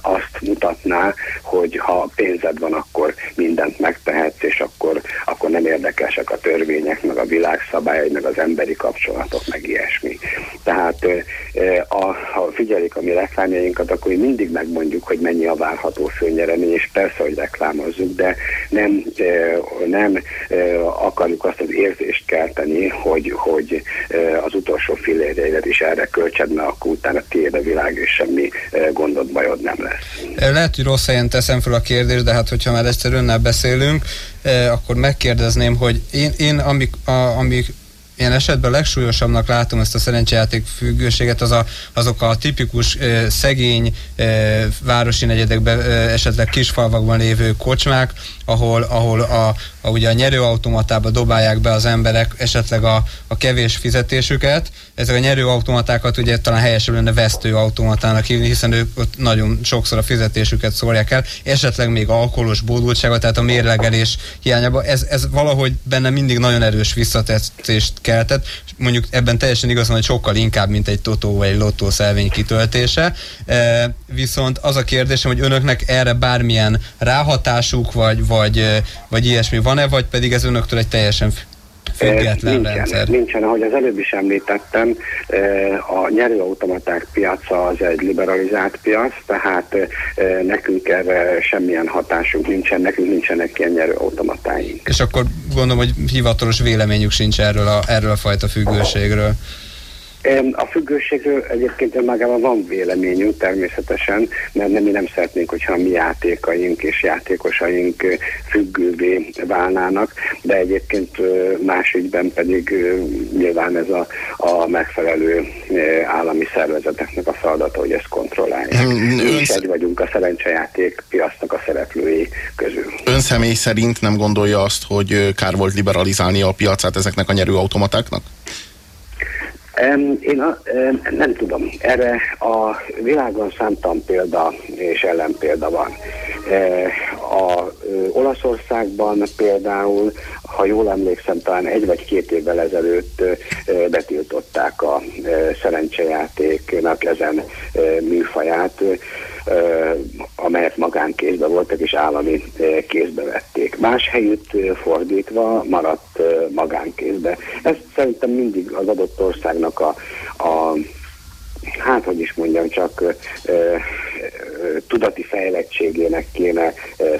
Speaker 4: azt mutatná, hogy ha pénzed van, akkor mindent megtehetsz, és akkor, akkor nem érdekesek a törvények, meg a világszabályai, meg az emberi kapcsolatok, meg ilyesmi. Tehát a, ha figyelik a mi reklámjainkat, akkor mi mindig megmondjuk, hogy mennyi a várható főnyeremény, és persze, hogy reklámozzuk, de nem, nem akarjuk azt az érzést kelteni, hogy, hogy az utolsó fillérjeidet is erre költsed, mert akkor utána tiéd a világ, és semmi gondod, bajod nem lesz.
Speaker 2: Lehet, hogy rossz helyen teszem fel a kérdést, de hát hogyha már egyszer önnel beszélünk, akkor megkérdezném, hogy én, én amik, a, amik ilyen esetben a legsúlyosabbnak látom ezt a szerencsejáték függőséget, az a, azok a tipikus e, szegény e, városi negyedekben, e, esetleg kisfalvakban lévő kocsmák, ahol, ahol a, a, ugye a nyerőautomatába dobálják be az emberek esetleg a, a kevés fizetésüket. Ezek a nyerőautomatákat ugye talán helyesebb lenne vesztőautomatának hívni, hiszen ők ott nagyon sokszor a fizetésüket szórják el, esetleg még alkoholos bódultsága, tehát a mérlegelés hiányában. Ez, ez valahogy benne mindig nagyon erős visszatetszést keltett. Mondjuk ebben teljesen igaz hogy sokkal inkább, mint egy totó vagy egy lottó szelvény kitöltése. E, viszont az a kérdésem, hogy önöknek erre bármilyen ráhatásuk, vagy, vagy, vagy ilyesmi van-e, vagy pedig ez önöktől egy teljesen független
Speaker 4: nincsen,
Speaker 2: rendszer.
Speaker 4: Nincsen, ahogy az előbb is említettem, a nyerőautomaták piaca az egy liberalizált piac, tehát nekünk erre semmilyen hatásunk nincsen, nekünk nincsenek ilyen nyerőautomatáink.
Speaker 2: És akkor gondolom, hogy hivatalos véleményük sincs erről a, erről a fajta függőségről. Oh.
Speaker 4: A függőségről egyébként önmagában van véleményünk természetesen, mert nem, mi nem szeretnénk, hogyha a mi játékaink és játékosaink függővé válnának, de egyébként más ügyben pedig nyilván ez a, a megfelelő állami szervezeteknek a feladata, hogy ezt kontrollálják. Mi is egy vagyunk a szerencsejáték piacnak a szereplői közül.
Speaker 1: Ön személy szerint nem gondolja azt, hogy kár volt liberalizálni a piacát ezeknek a nyerőautomatáknak?
Speaker 4: Én a, nem tudom. Erre a világon számtalan példa és ellenpélda van. E, a Olaszországban például, ha jól emlékszem, talán egy vagy két évvel ezelőtt betiltották a szerencsejátéknak ezen műfaját amelyek magánkézbe voltak és állami kézbe vették. Más helyütt fordítva maradt magánkézbe. Ez szerintem mindig az adott országnak a, a hát hogy is mondjam, csak ö, tudati fejlettségének kéne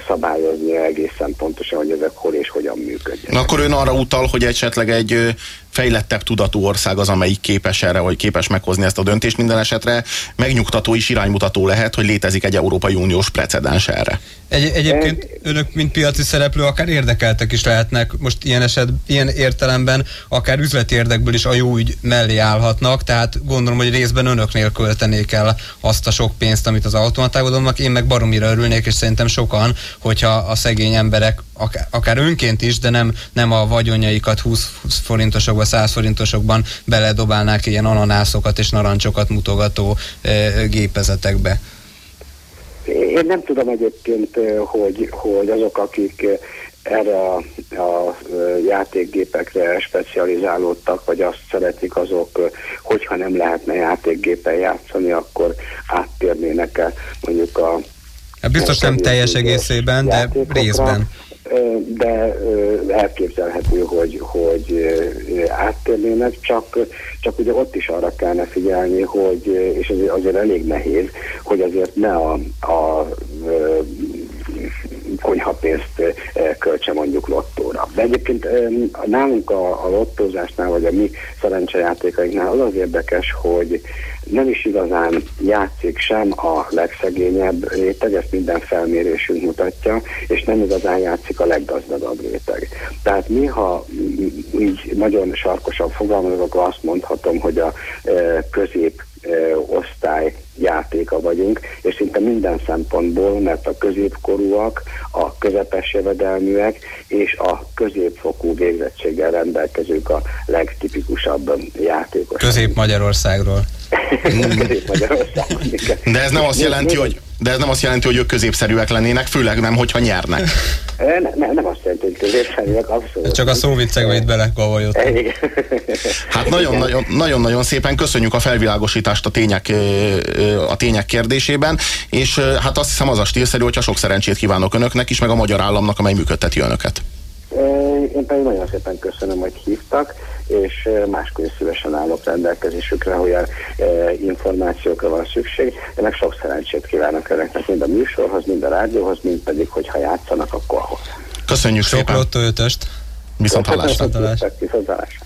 Speaker 4: szabályozni egészen pontosan, hogy ezek hol és hogyan működjenek.
Speaker 1: Na akkor ön arra utal, hogy esetleg egy fejlettebb tudatú ország az, amelyik képes erre, vagy képes meghozni ezt a döntést. Minden esetre megnyugtató és iránymutató lehet, hogy létezik egy Európai Uniós precedens erre.
Speaker 2: Egy, egyébként önök, mint piaci szereplő, akár érdekeltek is lehetnek, most ilyen eset, ilyen értelemben, akár üzleti érdekből is a jó ügy mellé állhatnak, tehát gondolom, hogy részben önöknél költenék el azt a sok pénzt, amit az automatágodonnak, én meg baromira örülnék, és szerintem sokan, hogyha a szegény emberek, akár, akár önként is, de nem, nem a vagyonjaikat 20 forintosokba, 100 forintosokban beledobálnák ilyen ananászokat és narancsokat mutogató e, gépezetekbe.
Speaker 4: Én nem tudom egyébként, hogy, hogy azok, akik erre a, a játékgépekre specializálódtak, vagy azt szeretik, azok, hogyha nem lehetne játékgépen játszani, akkor áttérnének-e mondjuk a...
Speaker 2: Hát biztos nem teljes egészében, de részben
Speaker 4: de elképzelhető, hogy, hogy áttérnének, csak, csak ugye ott is arra kellene figyelni, hogy, és azért, azért elég nehéz, hogy azért ne a, a konyhapénzt költse mondjuk lottóra. De egyébként nálunk a, a lottózásnál, vagy a mi szerencsejátékainknál az az érdekes, hogy nem is igazán játszik sem a legszegényebb réteg, ezt minden felmérésünk mutatja, és nem igazán játszik a leggazdagabb réteg. Tehát mi, ha így nagyon sarkosan fogalmazok, azt mondhatom, hogy a közép osztály játéka vagyunk, és szinte minden szempontból, mert a középkorúak, a közepes jövedelműek és a középfokú végzettséggel rendelkezők a legtipikusabb játékosok.
Speaker 2: Közép-Magyarországról. (laughs)
Speaker 4: Közép-Magyarországról,
Speaker 1: De ez nem azt jelenti, hogy de ez nem azt jelenti, hogy ők középszerűek lennének, főleg nem, hogyha nyernek. (laughs)
Speaker 4: Ne, ne, nem azt jelenti, hogy középszerűek, abszolút.
Speaker 2: Csak a szóviccekbe itt belekavajott.
Speaker 1: Hát nagyon-nagyon szépen köszönjük a felvilágosítást a tények, a tények kérdésében, és hát azt hiszem az a stílszerű, hogyha sok szerencsét kívánok önöknek is, meg a magyar államnak, amely működteti önöket.
Speaker 4: Én pedig nagyon szépen köszönöm, hogy hívtak, és máskor is szívesen állok rendelkezésükre, hogy információkra van szükség. Én meg sok szerencsét kívánok önöknek, mind a műsorhoz, mind a rádióhoz, mind pedig, hogyha játszanak, akkor ahhoz.
Speaker 1: Köszönjük
Speaker 2: sok
Speaker 1: szépen!
Speaker 2: Sok ötöst!
Speaker 1: Viszont hallásra!
Speaker 4: Viszont hallásra!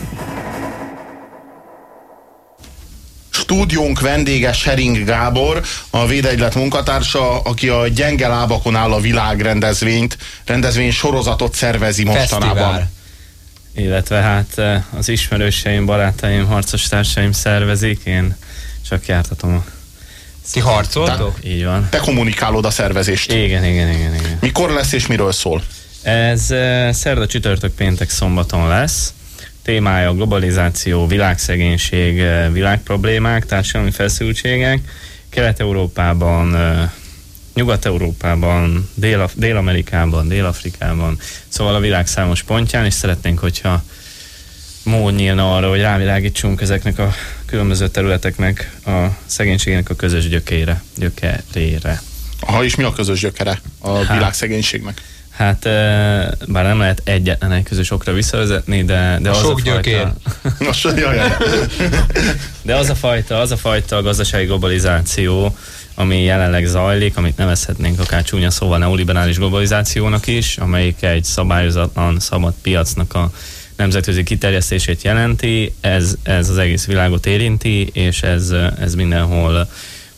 Speaker 1: stúdiónk vendége Sering Gábor, a Védegylet munkatársa, aki a gyenge lábakon áll a világrendezvényt, rendezvény sorozatot szervezi mostanában. Fesztivál.
Speaker 5: Illetve hát eh, az ismerőseim, barátaim, harcos társaim szervezik, én csak jártatom a
Speaker 2: ti harcoltok?
Speaker 5: Így van.
Speaker 1: Te kommunikálod a szervezést.
Speaker 5: Igen, igen, igen, igen.
Speaker 1: Mikor lesz és miről szól?
Speaker 5: Ez uh, szerda, csütörtök, péntek, szombaton lesz témája globalizáció, világszegénység, eh, világproblémák, társadalmi feszültségek. Kelet-Európában, eh, Nyugat-Európában, Dél- Dél-Amerikában, Dél-Afrikában, szóval a világ számos pontján, és szeretnénk, hogyha mód nyílna arra, hogy rávilágítsunk ezeknek a különböző területeknek a szegénységnek a közös gyökére, gyökerére.
Speaker 1: Ha is mi a közös gyökere a hát, világszegénységnek?
Speaker 5: Hát bár nem lehet egyetlen egy közös okra visszavezetni, de, de
Speaker 2: a
Speaker 5: az
Speaker 2: sok (laughs)
Speaker 5: a
Speaker 2: gyökér.
Speaker 5: fajta... de az a fajta, az a fajta gazdasági globalizáció, ami jelenleg zajlik, amit nevezhetnénk akár csúnya szóval neoliberális globalizációnak is, amelyik egy szabályozatlan szabad piacnak a nemzetközi kiterjesztését jelenti, ez, ez az egész világot érinti, és ez, ez mindenhol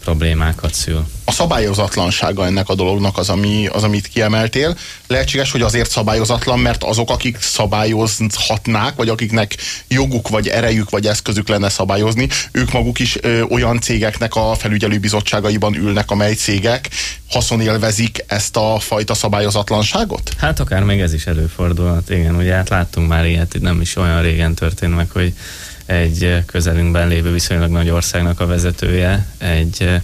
Speaker 5: problémákat szül.
Speaker 1: A szabályozatlansága ennek a dolognak az, ami, az, amit kiemeltél. Lehetséges, hogy azért szabályozatlan, mert azok, akik szabályozhatnák, vagy akiknek joguk, vagy erejük, vagy eszközük lenne szabályozni, ők maguk is ö, olyan cégeknek a felügyelőbizottságaiban ülnek, amely cégek haszonélvezik ezt a fajta szabályozatlanságot?
Speaker 5: Hát akár még ez is előfordulhat, igen, ugye hát láttunk már ilyet, nem is olyan régen történt meg, hogy egy közelünkben lévő viszonylag nagy országnak a vezetője egy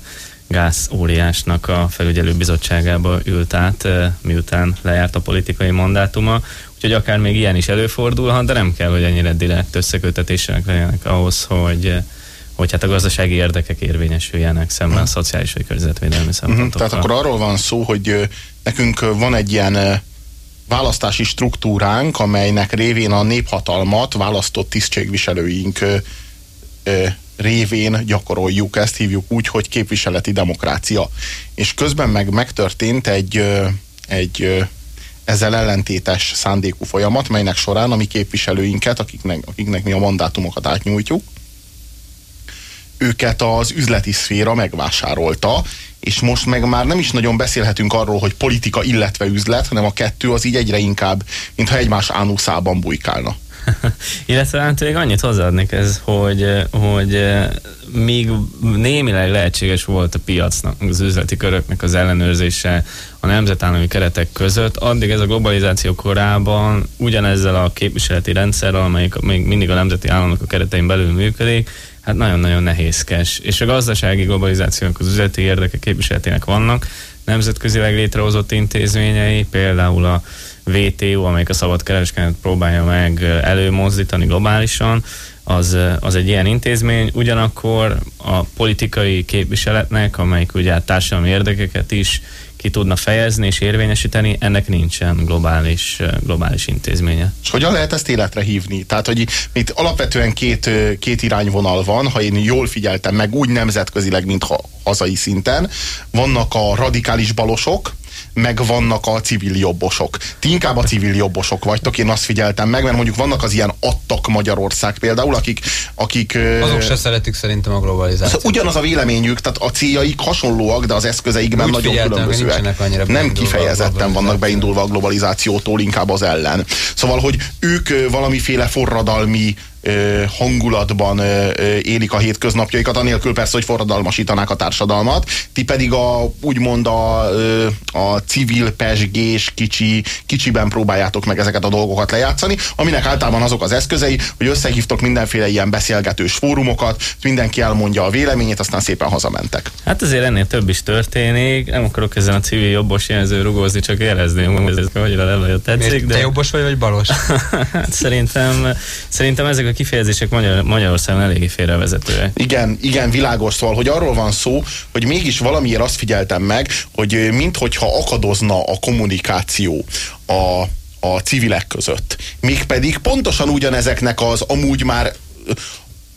Speaker 5: gáz óriásnak a felügyelő bizottságába ült át, miután lejárt a politikai mandátuma. Úgyhogy akár még ilyen is előfordulhat, de nem kell, hogy ennyire direkt összekötetések legyenek ahhoz, hogy hogy hát a gazdasági érdekek érvényesüljenek szemben a szociális vagy környezetvédelmi szempontokkal.
Speaker 1: Uh-huh. Tehát akkor arról van szó, hogy nekünk van egy ilyen választási struktúránk, amelynek révén a néphatalmat választott tisztségviselőink révén gyakoroljuk, ezt hívjuk úgy, hogy képviseleti demokrácia. És közben meg megtörtént egy, egy ezzel ellentétes szándékú folyamat, melynek során a mi képviselőinket, akiknek, akiknek mi a mandátumokat átnyújtjuk, őket az üzleti szféra megvásárolta, és most meg már nem is nagyon beszélhetünk arról, hogy politika illetve üzlet, hanem a kettő az így egyre inkább, mintha egymás ánuszában bujkálna. (laughs)
Speaker 5: Illetve hát még annyit hozzáadnék ez, hogy, hogy még némileg lehetséges volt a piacnak, az üzleti köröknek az ellenőrzése a nemzetállami keretek között, addig ez a globalizáció korában ugyanezzel a képviseleti rendszerrel, amelyik még mindig a nemzeti államok a keretein belül működik, hát nagyon-nagyon nehézkes. És a gazdasági globalizációnak az üzleti érdekek képviseletének vannak nemzetközileg létrehozott intézményei, például a WTO, amelyik a szabad kereskedelmet próbálja meg előmozdítani globálisan, az, az egy ilyen intézmény, ugyanakkor a politikai képviseletnek, amelyik ugye társadalmi érdekeket is ki tudna fejezni és érvényesíteni, ennek nincsen globális, globális intézménye.
Speaker 1: És hogyan lehet ezt életre hívni? Tehát, hogy itt alapvetően két, két irányvonal van, ha én jól figyeltem meg, úgy nemzetközileg, mint ha hazai szinten. Vannak a radikális balosok, meg vannak a civil jobbosok. Ti inkább a civil jobbosok vagytok, én azt figyeltem meg, mert mondjuk vannak az ilyen attak Magyarország például, akik... akik
Speaker 2: Azok se szeretik szerintem a globalizációt.
Speaker 1: Ugyanaz a véleményük, tehát a céljaik hasonlóak, de az eszközeikben Úgy nagyon különbözőek. Nem kifejezetten vannak beindulva a globalizációtól, inkább az ellen. Szóval, hogy ők valamiféle forradalmi hangulatban élik a hétköznapjaikat, anélkül persze, hogy forradalmasítanák a társadalmat. Ti pedig a, úgymond a, a civil pesgés kicsi, kicsiben próbáljátok meg ezeket a dolgokat lejátszani, aminek általában azok az eszközei, hogy összehívtok mindenféle ilyen beszélgetős fórumokat, mindenki elmondja a véleményét, aztán szépen hazamentek.
Speaker 5: Hát azért ennél több is történik, nem akarok ezen a civil jobbos jelző rugózni, csak jelezném, hogy ez annyira nem tetszik.
Speaker 2: De... Te jobbos vagy, vagy balos? (laughs)
Speaker 5: hát szerintem, szerintem ezek a kifejezések Magyar, Magyarországon eléggé félrevezetőek.
Speaker 1: Igen, igen, világos szól, hogy arról van szó, hogy mégis valamiért azt figyeltem meg, hogy minthogyha akadozna a kommunikáció a, a civilek között. Mégpedig pontosan ugyanezeknek az amúgy már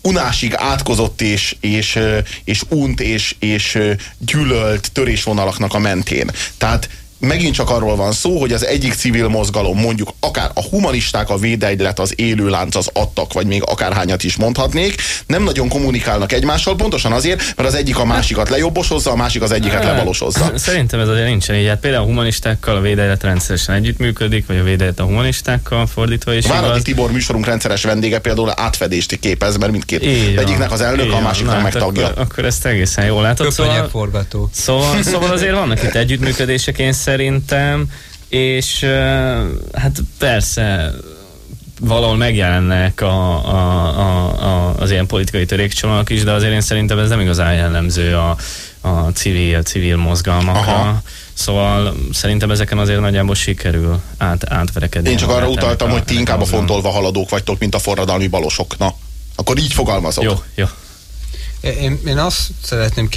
Speaker 1: unásig átkozott és, és, és unt és, és gyűlölt törésvonalaknak a mentén. Tehát megint csak arról van szó, hogy az egyik civil mozgalom, mondjuk akár a humanisták, a védeegylet, az élőlánc, az adtak, vagy még akárhányat is mondhatnék, nem nagyon kommunikálnak egymással, pontosan azért, mert az egyik a másikat lejobbosozza, a másik az egyiket lebalosozza. (laughs)
Speaker 5: Szerintem ez azért nincsen így. Hát például a humanistákkal a védeegylet rendszeresen együttműködik, vagy a védeegylet a humanistákkal fordítva is.
Speaker 1: Váradi igaz. Tibor műsorunk rendszeres vendége például átfedést képez, mert mindkét így egyiknek az elnök, a másiknak meg tagja.
Speaker 5: Akkor, akkor ezt egészen jól látod.
Speaker 2: Szóval, forgató.
Speaker 5: Szóval, szóval azért vannak itt együttműködések, én szerintem, és hát persze valahol megjelennek a, a, a, a, az ilyen politikai törékcsomagok is, de azért én szerintem ez nem igazán jellemző a, a civil, civil mozgalmakra. Aha. Szóval szerintem ezeken azért nagyjából sikerül át, átverekedni.
Speaker 1: Én csak arra utaltam, hogy ti inkább a fontolva haladók vagytok, mint a forradalmi balosok. Na, akkor így fogalmazok.
Speaker 5: Jó, jó.
Speaker 2: Én, én azt szeretném,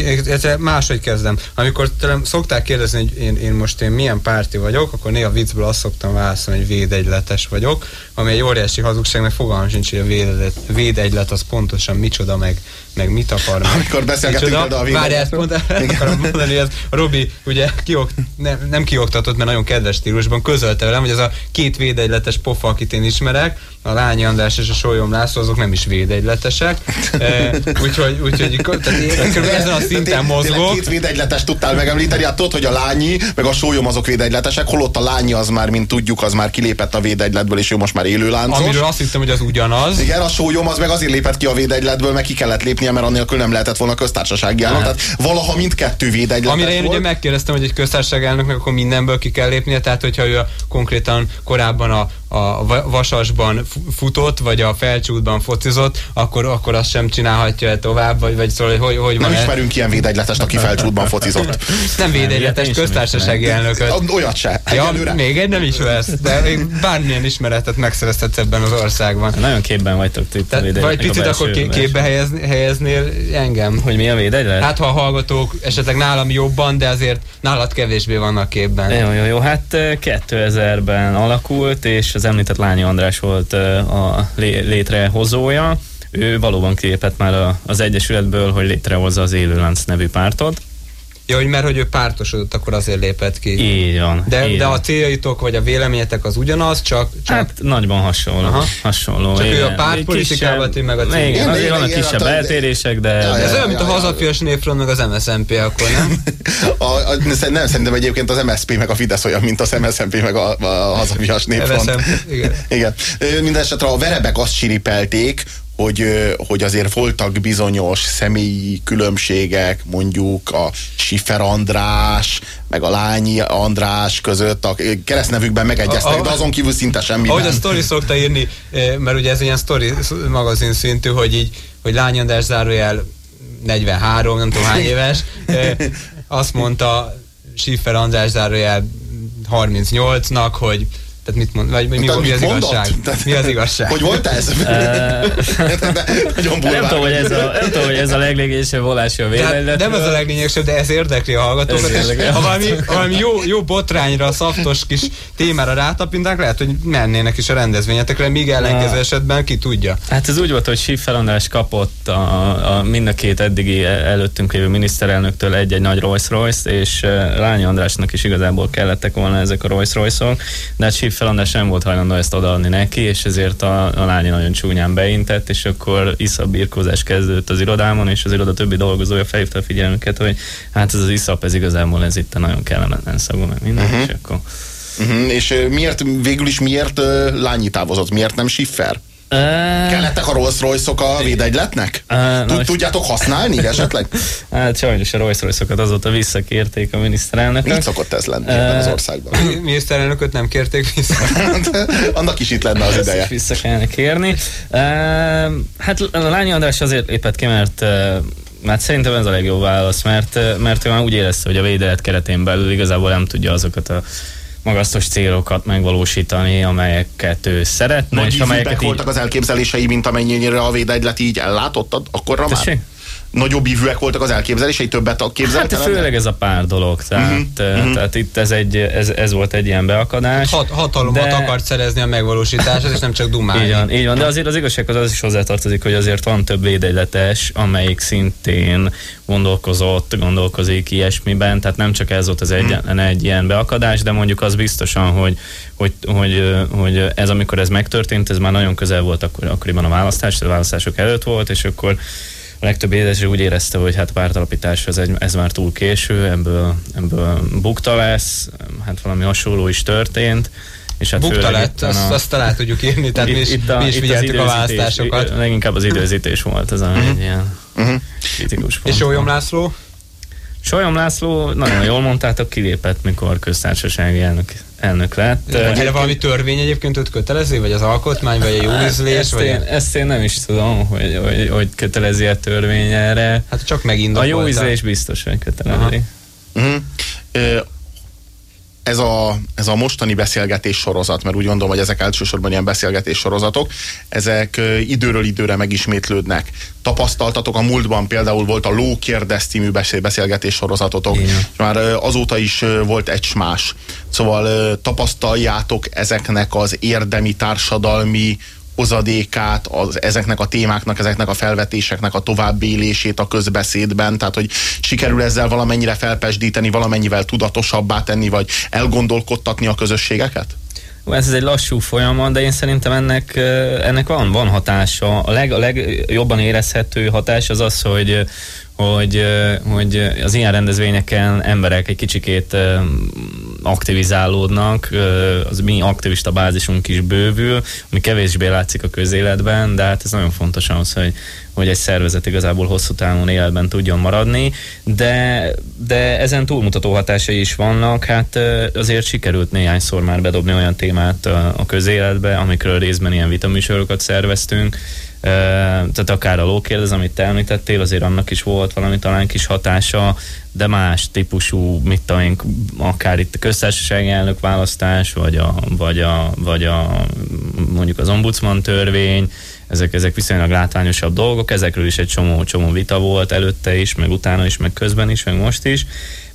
Speaker 2: máshogy kezdem. Amikor tőlem szokták kérdezni, hogy én, én most én milyen párti vagyok, akkor néha viccből azt szoktam válaszolni, hogy védegyletes vagyok, ami egy óriási hazugság, mert fogalmam sincs, hogy a védegylet, az pontosan micsoda, meg, meg mit akar. Meg,
Speaker 1: Amikor beszélgetünk
Speaker 2: a Várj, ezt pont akarom mondani, hogy ez Robi ugye kiok, nem, nem kioktatott, mert nagyon kedves stílusban közölte velem, hogy ez a két védegyletes pofa, akit én ismerek, a Lányi András és a Sólyom László, azok nem is védegyletesek. e, úgyhogy, úgyhogy tehát én ezen a szinten mozgok.
Speaker 1: Két védegyletes tudtál megemlíteni, hát tudod, hogy a Lányi meg a Sólyom azok védegyletesek, holott a Lányi az már, mint tudjuk, az már kilépett a védegyletből, és ő most már élőláncos.
Speaker 2: Amiről azt hittem, hogy az ugyanaz.
Speaker 1: Igen, a Sólyom az meg azért lépett ki a védegyletből, meg ki kellett lépnie, mert annélkül nem lehetett volna köztársasági elnök. Tehát valaha mindkettő védegyletes
Speaker 2: Amire én volt. ugye megkérdeztem, hogy egy köztársasági elnöknek akkor mindenből ki kell lépnie, tehát hogyha ő konkrétan korábban a, a vasasban futott, vagy a felcsútban focizott, akkor, akkor azt sem csinálhatja tovább, vagy, vagy szóval, hogy, hogy
Speaker 1: Nem ismerünk ilyen védegyletest, aki felcsútban focizott.
Speaker 2: Nem védegyletes, köztársasági elnököt.
Speaker 1: Olyat se.
Speaker 2: Ja, még egy nem ismersz, de még bármilyen ismeretet megszerezhetsz ebben az országban.
Speaker 5: Nagyon képben vagytok itt
Speaker 2: a Vagy picit akkor képbe helyezni, helyeznél engem.
Speaker 5: Hogy mi a védegylet?
Speaker 2: Hát ha a hallgatók esetleg nálam jobban, de azért nálad kevésbé vannak képben.
Speaker 5: Jó, jó, jó. Hát 2000-ben alakult, és az említett Lányi András volt a létrehozója. Ő valóban kilépett már az Egyesületből, hogy létrehozza az Élőlánc nevű pártot.
Speaker 2: Ja, hogy mert hogy ő pártosodott, akkor azért lépett ki.
Speaker 5: Így van.
Speaker 2: De,
Speaker 5: így
Speaker 2: de a céljaitok vagy a véleményetek az ugyanaz, csak... csak...
Speaker 5: Hát nagyban hasonló. Aha. hasonló.
Speaker 2: Csak igen. ő a pártpolitikával, ti meg a cél.
Speaker 5: Igen, azért vannak kisebb eltérések, de... Ja,
Speaker 2: ez olyan, mint a hazafias népfront, meg az MSZNP akkor, nem?
Speaker 1: a, a, nem, szerintem egyébként az MSZP meg a Fidesz olyan, mint az MSZNP meg a, a hazafias népfront. Igen. igen. Mindenesetre a verebek azt siripelték, hogy, hogy azért voltak bizonyos személyi különbségek, mondjuk a Sifer András, meg a Lányi András között, a keresztnevükben megegyeztek, de azon kívül szinte semmi.
Speaker 2: Ahogy a sztori szokta írni, mert ugye ez ilyen sztori magazin szintű, hogy így, hogy Lányi András zárójel 43, nem tudom hány éves, azt mondta Schiffer András zárójel 38-nak, hogy tehát mit mond, vagy mi, mi, mi az mondott? igazság? (laughs) Tehát, mi az igazság?
Speaker 1: Hogy volt ez? (laughs)
Speaker 5: nem, tudom, hogy ez a, nem tudom, hogy ez a leglényegesebb volási a vélemény.
Speaker 2: Nem ez a leglényegesebb, de ez érdekli a hallgatókat. És ha valami, valami jó, jó botrányra, szaftos kis témára rátapinták, lehet, hogy mennének is a rendezvényetekre, míg ellenkező esetben ki tudja.
Speaker 5: Hát ez úgy volt, hogy Schiffel András kapott a, a mind a két eddigi előttünk lévő miniszterelnöktől egy-egy nagy Rolls Royce, és Lányi Andrásnak is igazából kellettek volna ezek a Rolls Royce-ok, de hát András sem volt hajlandó ezt odaadni neki, és ezért a, a lány nagyon csúnyán beintett, és akkor iszap birkózás kezdődött az irodámon, és az iroda többi dolgozója felhívta a figyelmüket, hogy hát ez az iszap, ez igazából ez itt a nagyon kellemetlen szagú, meg minden, uh-huh. és akkor
Speaker 1: Uh-huh. És miért, végül is miért uh, Lányi távozott? Miért nem Schiffer? Uh, Kellettek a Rolls royce a védegyletnek? Uh, Tudjátok használni esetleg? (laughs)
Speaker 5: hát sajnos a Rolls royce azóta visszakérték a miniszterelnököt.
Speaker 1: Mit szokott ez lenni uh, ebben az országban? (coughs)
Speaker 2: miniszterelnököt nem kérték vissza. (laughs)
Speaker 1: Annak is itt lenne az ideje.
Speaker 5: Vissza kellene kérni. Uh, hát a Lányi András azért lépett ki, mert uh, Hát szerintem ez a legjobb válasz, mert, mert ő már úgy érezte, hogy a védelet keretén belül igazából nem tudja azokat a magasztos célokat megvalósítani, amelyeket ő szeretne.
Speaker 1: Nagy és amelyeket így... voltak az elképzelései, mint amennyire a védegylet így ellátottad, akkor már? Nagyobb ívűek voltak az elképzelései, többet a képzeltek?
Speaker 5: Hát főleg ez a pár dolog, tehát, uh-huh. tehát itt ez, egy, ez, ez volt egy ilyen beakadás.
Speaker 2: Hat, hatalomot de... akart szerezni a megvalósításhoz, és nem csak dumálni.
Speaker 5: Így van, így van, de azért az igazsághoz az is hozzátartozik, hogy azért van több védegyletes, amelyik szintén gondolkozott, gondolkozik ilyesmiben, tehát nem csak ez volt az egyetlen egy ilyen beakadás, de mondjuk az biztosan, hogy, hogy, hogy, hogy ez amikor ez megtörtént, ez már nagyon közel volt akkor, akkoriban a választás, a választások előtt volt, és akkor a legtöbb édeső úgy érezte, hogy hát pártalapítás ez, egy, ez már túl késő, ebből, ebből bukta lesz, hát valami hasonló is történt.
Speaker 2: És hát Bukta lett, a, azt, azt talán tudjuk írni, tehát itt, mi is, itt a, mi is figyeltük a választásokat.
Speaker 5: Leginkább az időzítés volt ez a uh-huh. egy ilyen uh-huh. kritikus
Speaker 2: pont. És Jójom László?
Speaker 5: Solyom László, nagyon jól mondtátok, kilépett, mikor köztársasági elnök, elnök lett.
Speaker 2: Erre valami törvény egyébként őt kötelezi, vagy az alkotmány, vagy a jó hát, ízlés?
Speaker 5: Ezt,
Speaker 2: vagy
Speaker 5: én, ezt én nem is tudom, hogy, hogy, hogy kötelezi a törvény erre.
Speaker 2: Hát csak megindokolta.
Speaker 5: A jó ízlés biztos, hogy kötelezi.
Speaker 1: Ez a, ez a mostani beszélgetés sorozat, mert úgy gondolom, hogy ezek elsősorban ilyen beszélgetés sorozatok, ezek időről időre megismétlődnek. Tapasztaltatok a múltban például volt a Ló kérdez című beszélgetés sorozatotok, Igen. és már azóta is volt egy más. Szóval tapasztaljátok ezeknek az érdemi társadalmi hozadékát, az, ezeknek a témáknak, ezeknek a felvetéseknek a továbbélését a közbeszédben, tehát hogy sikerül ezzel valamennyire felpesdíteni, valamennyivel tudatosabbá tenni, vagy elgondolkodtatni a közösségeket?
Speaker 5: Ez egy lassú folyamat, de én szerintem ennek, ennek van, van hatása. A, leg, a legjobban érezhető hatás az az, hogy, hogy, hogy az ilyen rendezvényeken emberek egy kicsikét aktivizálódnak, az mi aktivista bázisunk is bővül, ami kevésbé látszik a közéletben, de hát ez nagyon fontos ahhoz, hogy, hogy egy szervezet igazából hosszú távon életben tudjon maradni, de, de ezen túlmutató hatásai is vannak, hát azért sikerült néhányszor már bedobni olyan témát a közéletbe, amikről részben ilyen vitaműsorokat szerveztünk, tehát akár a lókérdez, amit te említettél, azért annak is volt valami talán kis hatása, de más típusú, mit tudom akár itt a köztársasági elnök választás, vagy a, vagy a, vagy a mondjuk az ombudsman törvény, ezek, ezek viszonylag látványosabb dolgok, ezekről is egy csomó, csomó vita volt előtte is, meg utána is, meg közben is, meg most is.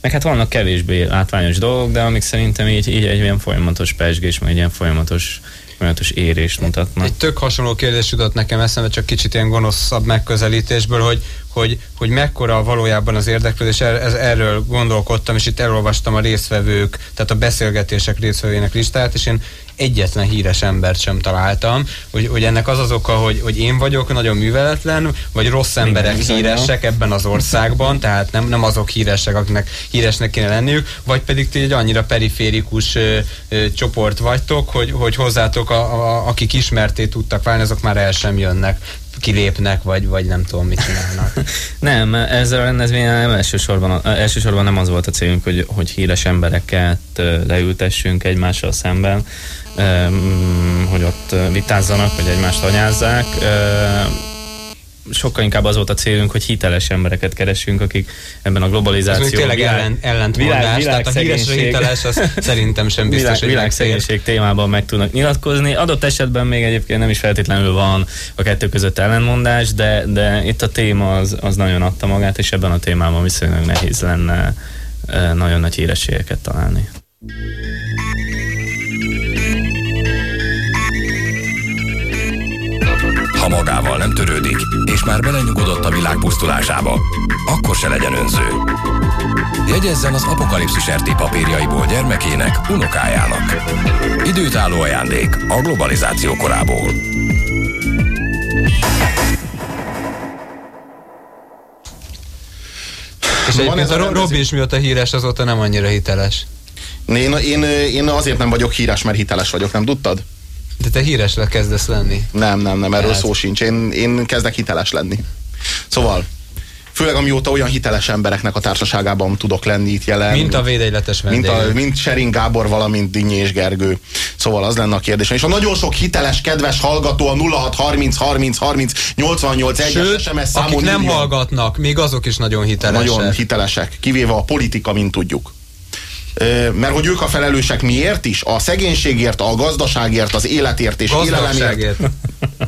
Speaker 5: Meg hát vannak kevésbé látványos dolgok, de amik szerintem így, így egy ilyen folyamatos pesgés, meg egy ilyen folyamatos folyamatos érést mutatnak.
Speaker 2: Egy tök hasonló kérdés jutott nekem eszembe, csak kicsit ilyen gonoszabb megközelítésből, hogy, hogy, hogy mekkora valójában az érdeklődés, er, ez, erről gondolkodtam, és itt elolvastam a résztvevők, tehát a beszélgetések résztvevőjének listáját, és én egyetlen híres embert sem találtam, hogy, hogy ennek az az oka, hogy, hogy én vagyok nagyon műveletlen, vagy rossz emberek Minden híresek ebben az országban, tehát nem, nem azok híresek, akiknek híresnek kéne lenniük, vagy pedig ti egy annyira periférikus ö, ö, csoport vagytok, hogy, hogy hozzátok, a, a, akik ismerté tudtak válni, azok már el sem jönnek kilépnek, vagy, vagy nem tudom, mit csinálnak. (laughs)
Speaker 5: nem, ezzel a rendezvényen nem elsősorban, elsősorban nem az volt a célunk, hogy, hogy híres embereket leültessünk egymással szemben, hogy ott vitázzanak, vagy egymást anyázzák. Sokkal inkább az volt a célunk, hogy hiteles embereket keresünk, akik ebben a globalizáció... Ez
Speaker 2: tényleg világ, ellen, ellentmondás, világ, világ tehát a híres hiteles, az (laughs) szerintem sem biztos,
Speaker 5: világ, hogy világ témában meg tudnak nyilatkozni. Adott esetben még egyébként nem is feltétlenül van a kettő között ellenmondás, de, de itt a téma az, az nagyon adta magát, és ebben a témában viszonylag nehéz lenne nagyon nagy hírességeket találni.
Speaker 3: Ha magával nem törődik, és már belenyugodott a világ pusztulásába, akkor se legyen önző. Jegyezzen az apokalipszis RT papírjaiból gyermekének, unokájának. Időtálló ajándék a globalizáció korából.
Speaker 2: És egyébként a Robi is mióta híres, azóta nem annyira hiteles.
Speaker 1: Én, én, én azért nem vagyok híres, mert hiteles vagyok, nem tudtad?
Speaker 2: De te híres le kezdesz lenni.
Speaker 1: Nem, nem, nem, erről hát. szó sincs. Én, én kezdek hiteles lenni. Szóval, főleg amióta olyan hiteles embereknek a társaságában tudok lenni itt jelen.
Speaker 2: Mint a védegyletes
Speaker 1: Mint, a, mint Sering Gábor, valamint Dinnyi és Gergő. Szóval az lenne a kérdés. És a nagyon sok hiteles, kedves hallgató a 0630 30 30 88 1
Speaker 2: Sőt, SMS számon akik nem millió. hallgatnak, még azok is nagyon hitelesek.
Speaker 1: Nagyon hitelesek, kivéve a politika, mint tudjuk mert hogy ők a felelősek miért is? A szegénységért, a gazdaságért, az életért és élelemért.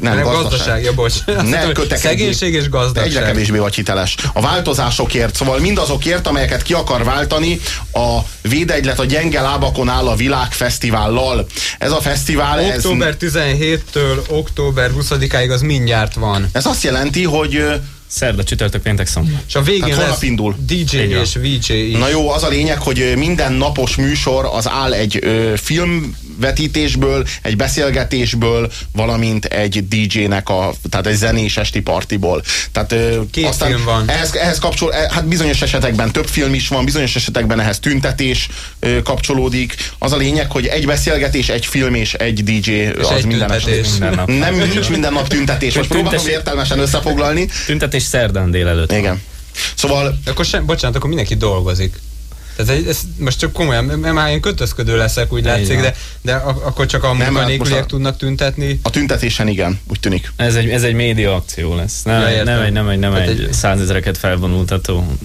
Speaker 2: Nem, nem gazdaság. gazdaság, ja, bocs. Ne Szegénység és gazdaság.
Speaker 1: Egyre kevésbé vagy hiteles. A változásokért, szóval mindazokért, amelyeket ki akar váltani, a védegylet a gyenge lábakon áll a világfesztivállal. Ez a fesztivál...
Speaker 2: Október
Speaker 1: ez...
Speaker 2: 17-től október 20-áig az mindjárt van.
Speaker 1: Ez azt jelenti, hogy
Speaker 5: Szerda, csütörtök, péntek, szombat.
Speaker 2: És a végén
Speaker 1: lesz indul.
Speaker 2: DJ és VJ is.
Speaker 1: Na jó, az a lényeg, hogy minden napos műsor az áll egy ö, filmvetítésből, egy beszélgetésből, valamint egy DJ-nek a, tehát egy zenés esti partiból. Tehát,
Speaker 2: Két aztán film van.
Speaker 1: Ehhez, ehhez kapcsol, eh, hát bizonyos esetekben több film is van, bizonyos esetekben ehhez tüntetés kapcsolódik. Az a lényeg, hogy egy beszélgetés, egy film és egy DJ és
Speaker 2: az egy minden, tüntetés. minden
Speaker 1: nap. Nem, nincs minden nap tüntetés. Most próbálom értelmesen összefoglalni.
Speaker 5: Tüntetés és szerdán délelőtt.
Speaker 1: Igen. Szóval...
Speaker 2: Akkor sem, bocsánat, akkor mindenki dolgozik. Tehát ez, most csak komolyan, mert már én kötözködő leszek, úgy látszik, de, de akkor csak a munkanélküliek tudnak tüntetni.
Speaker 1: A tüntetésen igen, úgy tűnik.
Speaker 5: Ez egy, ez egy média akció lesz. Nem, ja, nem egy, nem egy, nem egy, egy százezereket felvonultató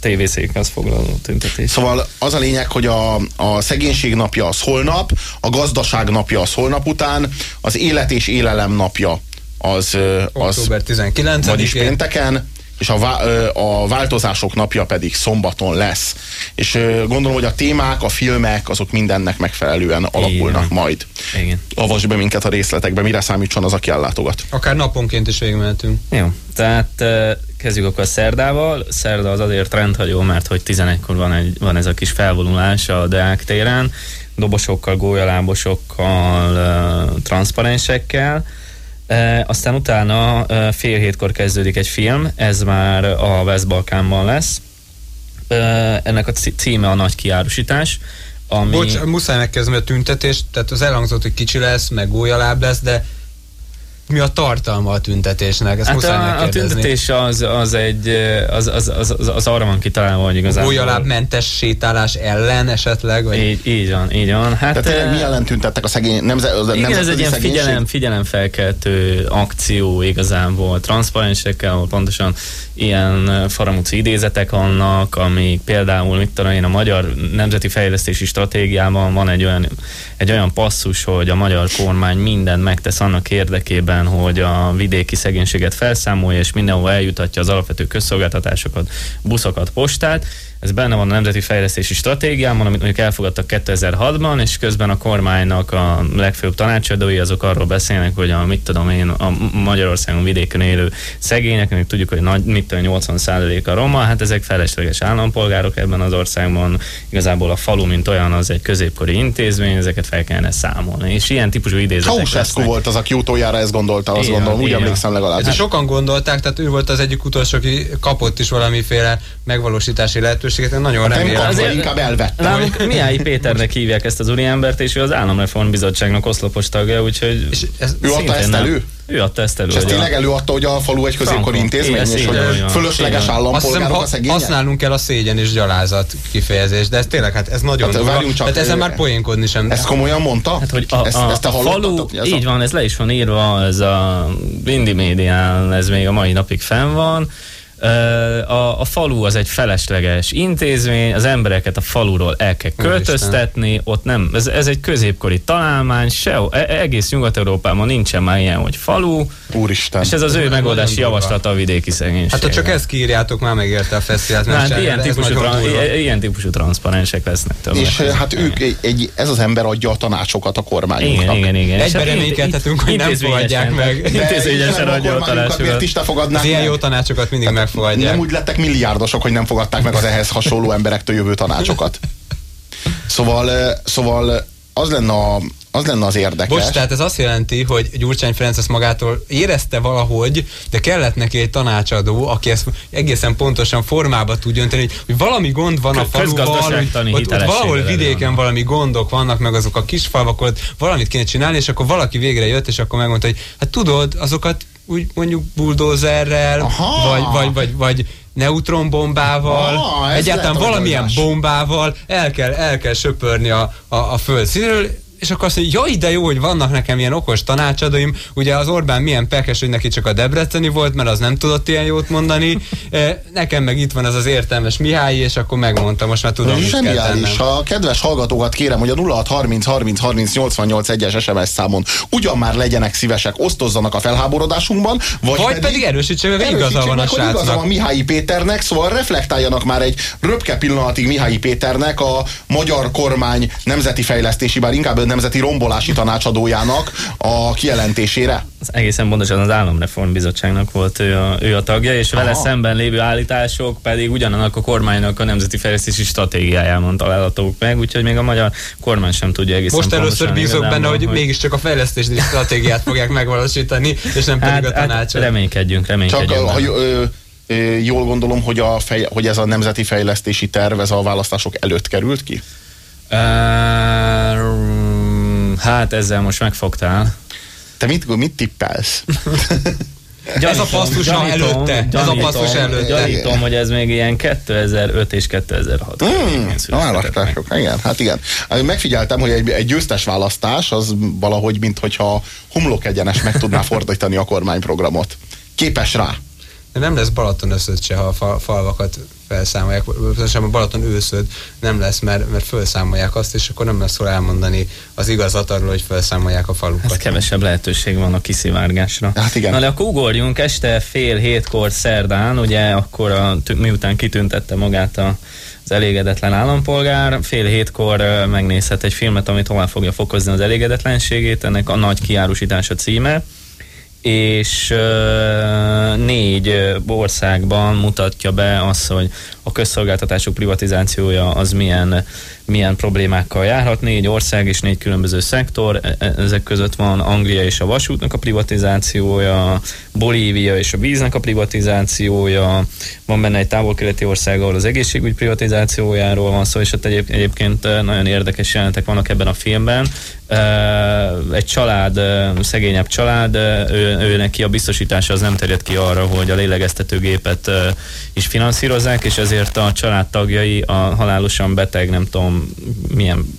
Speaker 5: tévészékhez foglaló tüntetés.
Speaker 1: Szóval az a lényeg, hogy a, a szegénység napja az holnap, a gazdaság napja az holnap után, az élet és élelem napja az,
Speaker 2: az Október 19
Speaker 1: vagyis pénteken, és a, a változások napja pedig szombaton lesz. És gondolom, hogy a témák, a filmek, azok mindennek megfelelően alakulnak Igen. majd.
Speaker 5: Igen.
Speaker 1: Avasd be minket a részletekbe, mire számítson az, aki ellátogat.
Speaker 2: Akár naponként is végigmehetünk.
Speaker 5: Jó, tehát kezdjük akkor a szerdával. Szerda az azért rendhagyó, mert hogy 11-kor van, egy, van ez a kis felvonulás a Deák téren, dobosokkal, gólyalábosokkal, transzparensekkel, E, aztán utána e, fél hétkor kezdődik egy film, ez már a West Balkánban lesz. E, ennek a címe a Nagy Kiárusítás.
Speaker 2: Ami... Bocs, muszáj megkezdeni a tüntetést, tehát az elhangzott, hogy kicsi lesz, meg gólyaláb lesz, de mi a tartalma a tüntetésnek? Ezt hát
Speaker 5: a, a tüntetés az, az egy, az, az, az, az, az arra van kitalálva, hogy igazából...
Speaker 2: mentes sétálás ellen esetleg?
Speaker 5: Vagy? Így, így van, így van.
Speaker 1: Hát, Tehát mi ellen tüntettek a szegény, nemze, az
Speaker 5: igen, ez egy ilyen figyelem, figyelemfelkeltő akció igazából, transzparensekkel, ahol pontosan ilyen faramúci idézetek vannak, ami például, mit tudom én, a Magyar Nemzeti Fejlesztési Stratégiában van egy olyan, egy olyan passzus, hogy a magyar kormány mindent megtesz annak érdekében, hogy a vidéki szegénységet felszámolja, és mindenhol eljutatja az alapvető közszolgáltatásokat, buszokat, postát, ez benne van a Nemzeti Fejlesztési Stratégiában, amit mondjuk elfogadtak 2006-ban, és közben a kormánynak a legfőbb tanácsadói azok arról beszélnek, hogy a, mit tudom én, a Magyarországon vidéken élő szegények, amik tudjuk, hogy nagy, mit tudom, 80 a roma, hát ezek felesleges állampolgárok ebben az országban. Igazából a falu, mint olyan, az egy középkori intézmény, ezeket fel kellene számolni. És ilyen típusú idézetek
Speaker 1: Ceausescu volt az, aki utoljára ezt gondolta, azt igen, gondolom, úgy igen. emlékszem legalább.
Speaker 2: Hát sokan gondolták, tehát ő volt az egyik utolsó, aki kapott is valamiféle megvalósítási lehetőséget lehetőséget, én nagyon hát remélem.
Speaker 1: Azért inkább elvettem.
Speaker 5: Nálunk Mihály (laughs) Péternek hívják ezt az úriembert, és ő az Államreform Bizottságnak oszlopos tagja, úgyhogy... És
Speaker 1: ez ő adta ezt elő?
Speaker 5: Ő adta ezt elő.
Speaker 1: És ezt tényleg előadta, hogy a falu egy középkori intézmény, és hogy fölösleges állampolgárok a szegények?
Speaker 2: Használnunk kell a szégyen és gyalázat kifejezés, de ez tényleg, hát ez nagyon hát, durva. Csak, hát ezen már poénkodni sem.
Speaker 1: Ezt komolyan mondta?
Speaker 5: Hát, hogy a, ezt, a, ezt a, a falu, így van, ez le is van írva, ez a Vindi médián, ez még a mai napig fenn van, a, a falu az egy felesleges intézmény, az embereket a faluról el kell költöztetni, ott nem, ez, ez egy középkori találmány, se, e, egész Nyugat-Európában nincsen már ilyen, hogy falu,
Speaker 1: Úristen.
Speaker 5: és ez az ő megoldási javaslata a vidéki szegénység.
Speaker 2: Hát ha csak ezt kiírjátok, már megérte a fesztivált.
Speaker 5: Hát ilyen típusú, tra- ilyen típusú transzparensek lesznek
Speaker 1: többek. És hát ők, egy, ez az ember adja a tanácsokat a kormányunknak.
Speaker 5: Igen, igen, igen.
Speaker 2: Egyben reménykedhetünk, hogy nem fogadják meg.
Speaker 5: Intézményesen adja a tanácsokat. Miért
Speaker 1: is te fogadnák
Speaker 2: Ilyen jó tanácsokat mindig megfogadják.
Speaker 1: Nem úgy lettek milliárdosok, hogy nem fogadták meg az ehhez hasonló emberektől jövő tanácsokat. Szóval, szóval az lenne a, az lenne az érdekes.
Speaker 2: Bocs, tehát ez azt jelenti, hogy Gyurcsány Ferenc ezt magától érezte valahogy, de kellett neki egy tanácsadó, aki ezt egészen pontosan formába tud jönteni, hogy, hogy valami gond van a faluval, hogy ott, ott valahol vidéken valami gondok vannak, meg azok a kis falvak, ott valamit kéne csinálni, és akkor valaki végre jött, és akkor megmondta, hogy hát tudod, azokat úgy mondjuk buldózerrel, vagy, vagy, vagy, vagy neutronbombával, ah, egyáltalán valamilyen bombával el kell, el kell söpörni a, a, a föld színről, és akkor azt mondja, jaj, de jó, hogy vannak nekem ilyen okos tanácsadóim. Ugye az Orbán milyen pekes, hogy neki csak a Debreceni volt, mert az nem tudott ilyen jót mondani. E, nekem meg itt van az az értelmes Mihály, és akkor megmondta, most már tudom, mit kell tennem.
Speaker 1: A kedves hallgatókat kérem, hogy a 0630 30 30 88 1-es SMS számon ugyan már legyenek szívesek, osztozzanak a felháborodásunkban, vagy,
Speaker 2: vagy pedig, pedig erősítsék meg, hogy igaza van a srácnak. Igaza van
Speaker 1: Mihályi Péternek, szóval reflektáljanak már egy röpke pillanatig Mihályi Péternek a magyar kormány nemzeti fejlesztési, bár inkább Nemzeti Rombolási Tanácsadójának a kijelentésére?
Speaker 5: Az egészen pontosan az Államreform Bizottságnak volt ő a, ő a tagja, és vele Aha. szemben lévő állítások pedig ugyanannak a kormánynak a nemzeti fejlesztési stratégiájában találhatók meg, úgyhogy még a magyar kormány sem tudja egészen
Speaker 2: Most először bízok benne, hogy, hogy mégiscsak a fejlesztési stratégiát fogják megvalósítani, és nem pedig hát, a hát tanácsot.
Speaker 5: Hát reménykedjünk, reménykedjünk. Csak,
Speaker 1: ha, ö, jól gondolom, hogy, a fej, hogy ez a nemzeti fejlesztési terv, ez a választások előtt került ki?
Speaker 5: Hát ezzel most megfogtál.
Speaker 1: Te mit, mit tippelsz? (laughs)
Speaker 2: Gyanítom, ez a passzus gyanítom, előtte. Gyanítom, ez a passzus előtte.
Speaker 5: Gyanítom, hogy ez még ilyen 2005 és 2006. Hmm,
Speaker 1: a választások, igen, hát igen. Megfigyeltem, hogy egy, egy győztes választás az valahogy, mintha homlok egyenes meg tudná fordítani a kormányprogramot. Képes rá.
Speaker 2: De nem lesz Balaton összött se, ha a falvakat felszámolják, pontosan a Balaton őszöd nem lesz, mert, mert felszámolják azt, és akkor nem lesz hol elmondani az igazat arról, hogy felszámolják a falukat.
Speaker 5: Hát kevesebb lehetőség van a kiszivárgásra.
Speaker 1: Hát igen.
Speaker 5: Na de akkor ugorjunk este fél hétkor szerdán, ugye akkor a, miután kitüntette magát a az elégedetlen állampolgár. Fél hétkor megnézhet egy filmet, ami tovább fogja fokozni az elégedetlenségét, ennek a nagy kiárusítása címe és négy országban mutatja be azt, hogy a közszolgáltatások privatizációja az milyen, milyen problémákkal járhat. Négy ország és négy különböző szektor, e, e, ezek között van Anglia és a vasútnak a privatizációja, Bolívia és a víznek a privatizációja, van benne egy távol-keleti ország, ahol az egészségügy privatizációjáról van szó, és ott egyéb, egyébként nagyon érdekes jelentek vannak ebben a filmben. Egy család, szegényebb család, ő, ő neki a biztosítása az nem terjed ki arra, hogy a lélegeztetőgépet is finanszírozzák, és ezért a családtagjai a halálosan beteg, nem tudom milyen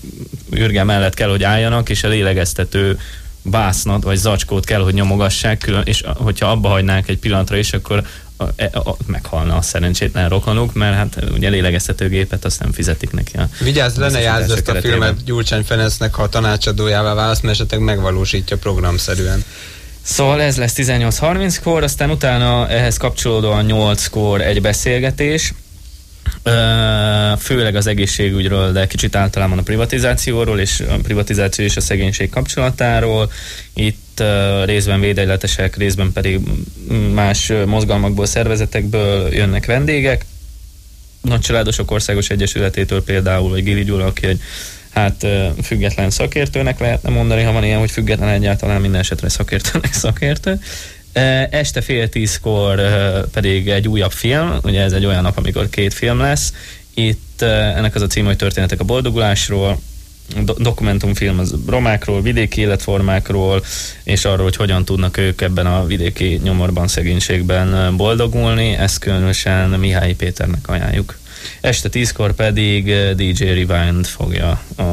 Speaker 5: ürge mellett kell, hogy álljanak, és a lélegeztető básznat vagy zacskót kell, hogy nyomogassák, külön, és hogyha abba hagynák egy pillanatra is, akkor a, a, a, meghalna a szerencsétlen rokonuk, mert hát ugye lélegeztetőgépet azt nem fizetik neki. A
Speaker 2: Vigyázz, le ne játsz ezt a filmet Gyurcsány Ferencnek, ha a tanácsadójává válasz, mert esetleg megvalósítja programszerűen.
Speaker 5: Szóval ez lesz 18-30-kor, aztán utána ehhez kapcsolódóan 8-kor egy beszélgetés, főleg az egészségügyről, de kicsit általában a privatizációról és a privatizáció és a szegénység kapcsolatáról. Itt részben védegyletesek, részben pedig más mozgalmakból, szervezetekből jönnek vendégek. Nagy Családosok Országos Egyesületétől például, vagy Gili Gyula, aki egy hát független szakértőnek lehetne mondani, ha van ilyen, hogy független egyáltalán minden esetre szakértőnek szakértő. Este fél tízkor pedig egy újabb film, ugye ez egy olyan nap, amikor két film lesz. Itt ennek az a cím, hogy történetek a boldogulásról, do- dokumentumfilm az romákról, vidéki életformákról, és arról, hogy hogyan tudnak ők ebben a vidéki nyomorban, szegénységben boldogulni. Ezt különösen Mihály Péternek ajánljuk. Este tízkor pedig DJ Rewind fogja a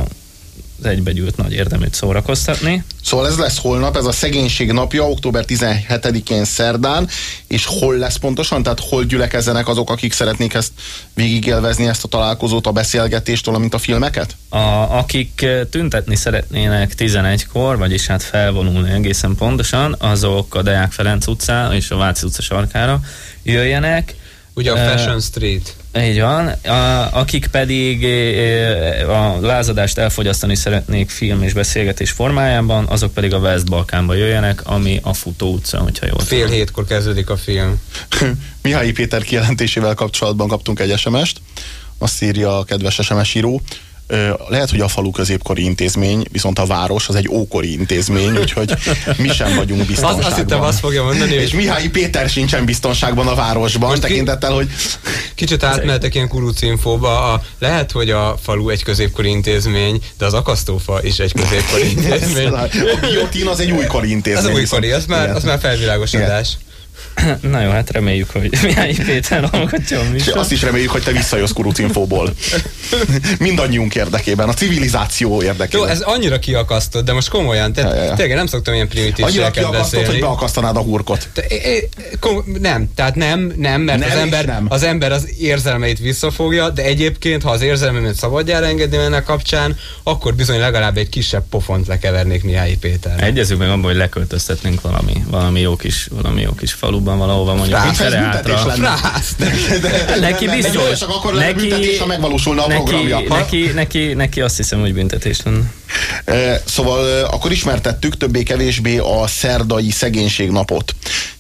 Speaker 5: az egybegyűlt nagy érdeműt szórakoztatni.
Speaker 1: Szóval ez lesz holnap, ez a szegénység napja, október 17-én szerdán, és hol lesz pontosan? Tehát hol gyülekezzenek azok, akik szeretnék ezt végigélvezni, ezt a találkozót, a beszélgetést, valamint a filmeket?
Speaker 5: A, akik tüntetni szeretnének 11-kor, vagyis hát felvonulni egészen pontosan, azok a Deák Ferenc utcá és a Váci utca sarkára jöjjenek.
Speaker 2: Ugye a Fashion Street.
Speaker 5: Így van. A, akik pedig a lázadást elfogyasztani szeretnék film és beszélgetés formájában, azok pedig a West Balkánba jöjjenek, ami a Futó utca, hogyha jól
Speaker 2: Fél hétkor kezdődik a film. (laughs)
Speaker 1: Mihály Péter kijelentésével kapcsolatban kaptunk egy SMS-t. Azt írja a kedves SMS író, lehet, hogy a falu középkori intézmény, viszont a város az egy ókori intézmény, úgyhogy mi sem vagyunk biztonságban.
Speaker 2: Az, azt hittem, azt fogja mondani,
Speaker 1: És. Mihály Péter sincsen biztonságban a városban, Most tekintettel, hogy...
Speaker 2: Kicsit átmehetek ilyen kurucinfóba. A, lehet, hogy a falu egy középkori intézmény, de az akasztófa is egy középkori (laughs) intézmény. a
Speaker 1: biotin az egy újkori intézmény.
Speaker 2: Az újkori, az már, az már felvilágosodás. Igen. (clears throat)
Speaker 5: Na jó, hát reméljük, hogy (laughs) Mihály Péter hallgatja a
Speaker 1: És azt is reméljük, hogy te visszajössz kurucinfóból. (laughs) Mindannyiunk érdekében, a civilizáció érdekében.
Speaker 2: Jó, ez annyira kiakasztott, de most komolyan, tehát ja, ja, ja. tényleg nem szoktam ilyen primitív
Speaker 1: Annyira kiakasztott, hogy beakasztanád a hurkot. Te, é,
Speaker 2: kom, nem, tehát nem, nem, mert nem az, ember, nem. az ember az érzelmeit visszafogja, de egyébként, ha az érzelmemet szabadjára engedném ennek kapcsán, akkor bizony legalább egy kisebb pofont lekevernék Mihály Péter.
Speaker 5: Egyezünk meg abban, hogy leköltöztetnénk valami, valami jó kis, valami jó kis falu klubban valahova mondjuk
Speaker 1: Frász.
Speaker 5: De, de, neki biztos.
Speaker 1: Csak akkor neki, büntetés, ha megvalósulna a
Speaker 5: neki,
Speaker 1: programja.
Speaker 5: Neki, neki, neki azt hiszem, hogy büntetés lenne.
Speaker 1: E, szóval akkor ismertettük többé-kevésbé a szerdai szegénységnapot.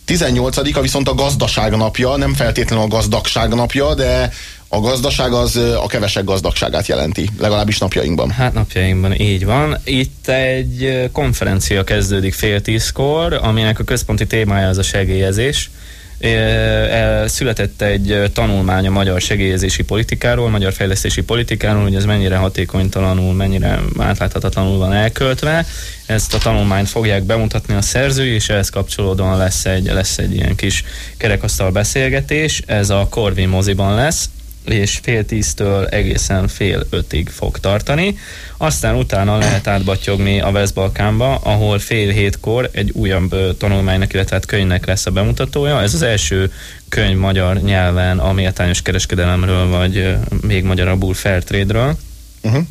Speaker 1: 18-a viszont a gazdaság napja, nem feltétlenül a gazdagság napja, de a gazdaság az a kevesek gazdagságát jelenti, legalábbis napjainkban.
Speaker 5: Hát napjainkban így van. Itt egy konferencia kezdődik fél tízkor, aminek a központi témája az a segélyezés. Született egy tanulmány a magyar segélyezési politikáról, magyar fejlesztési politikáról, hogy ez mennyire hatékonytalanul, mennyire átláthatatlanul van elköltve. Ezt a tanulmányt fogják bemutatni a szerzői, és ehhez kapcsolódóan lesz egy, lesz egy ilyen kis kerekasztal beszélgetés. Ez a Corvin moziban lesz, és fél tíztől egészen fél ötig fog tartani. Aztán utána lehet átbatyogni a West-Balkánba, ahol fél hétkor egy újabb tanulmánynak, illetve hát könyvnek lesz a bemutatója. Ez az első könyv magyar nyelven a méltányos kereskedelemről, vagy még magyarabbul Fairtrade-ről. Uh-huh.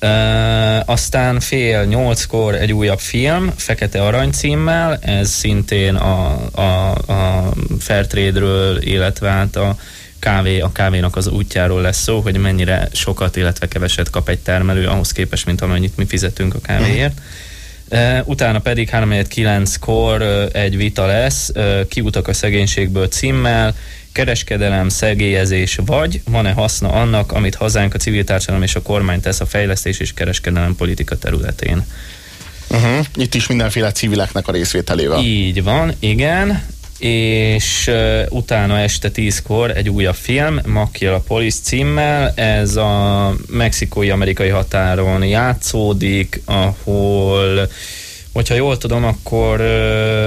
Speaker 5: Uh, aztán fél nyolckor egy újabb film, Fekete Arany címmel, ez szintén a, a, a Fairtrade-ről, illetve hát a kávé, a kávénak az útjáról lesz szó, hogy mennyire sokat, illetve keveset kap egy termelő ahhoz képest, mint amennyit mi fizetünk a kávéért. Uh, utána pedig 3 kor uh, egy vita lesz, uh, kiutak a szegénységből címmel, kereskedelem, szegélyezés, vagy van-e haszna annak, amit hazánk, a civil társadalom és a kormány tesz a fejlesztés és kereskedelem politika területén.
Speaker 1: Uh-huh. Itt is mindenféle civileknek a részvételével.
Speaker 5: Így van, igen és uh, utána este tízkor egy újabb film, Machiavelli Police címmel, ez a mexikói-amerikai határon játszódik, ahol Hogyha jól tudom, akkor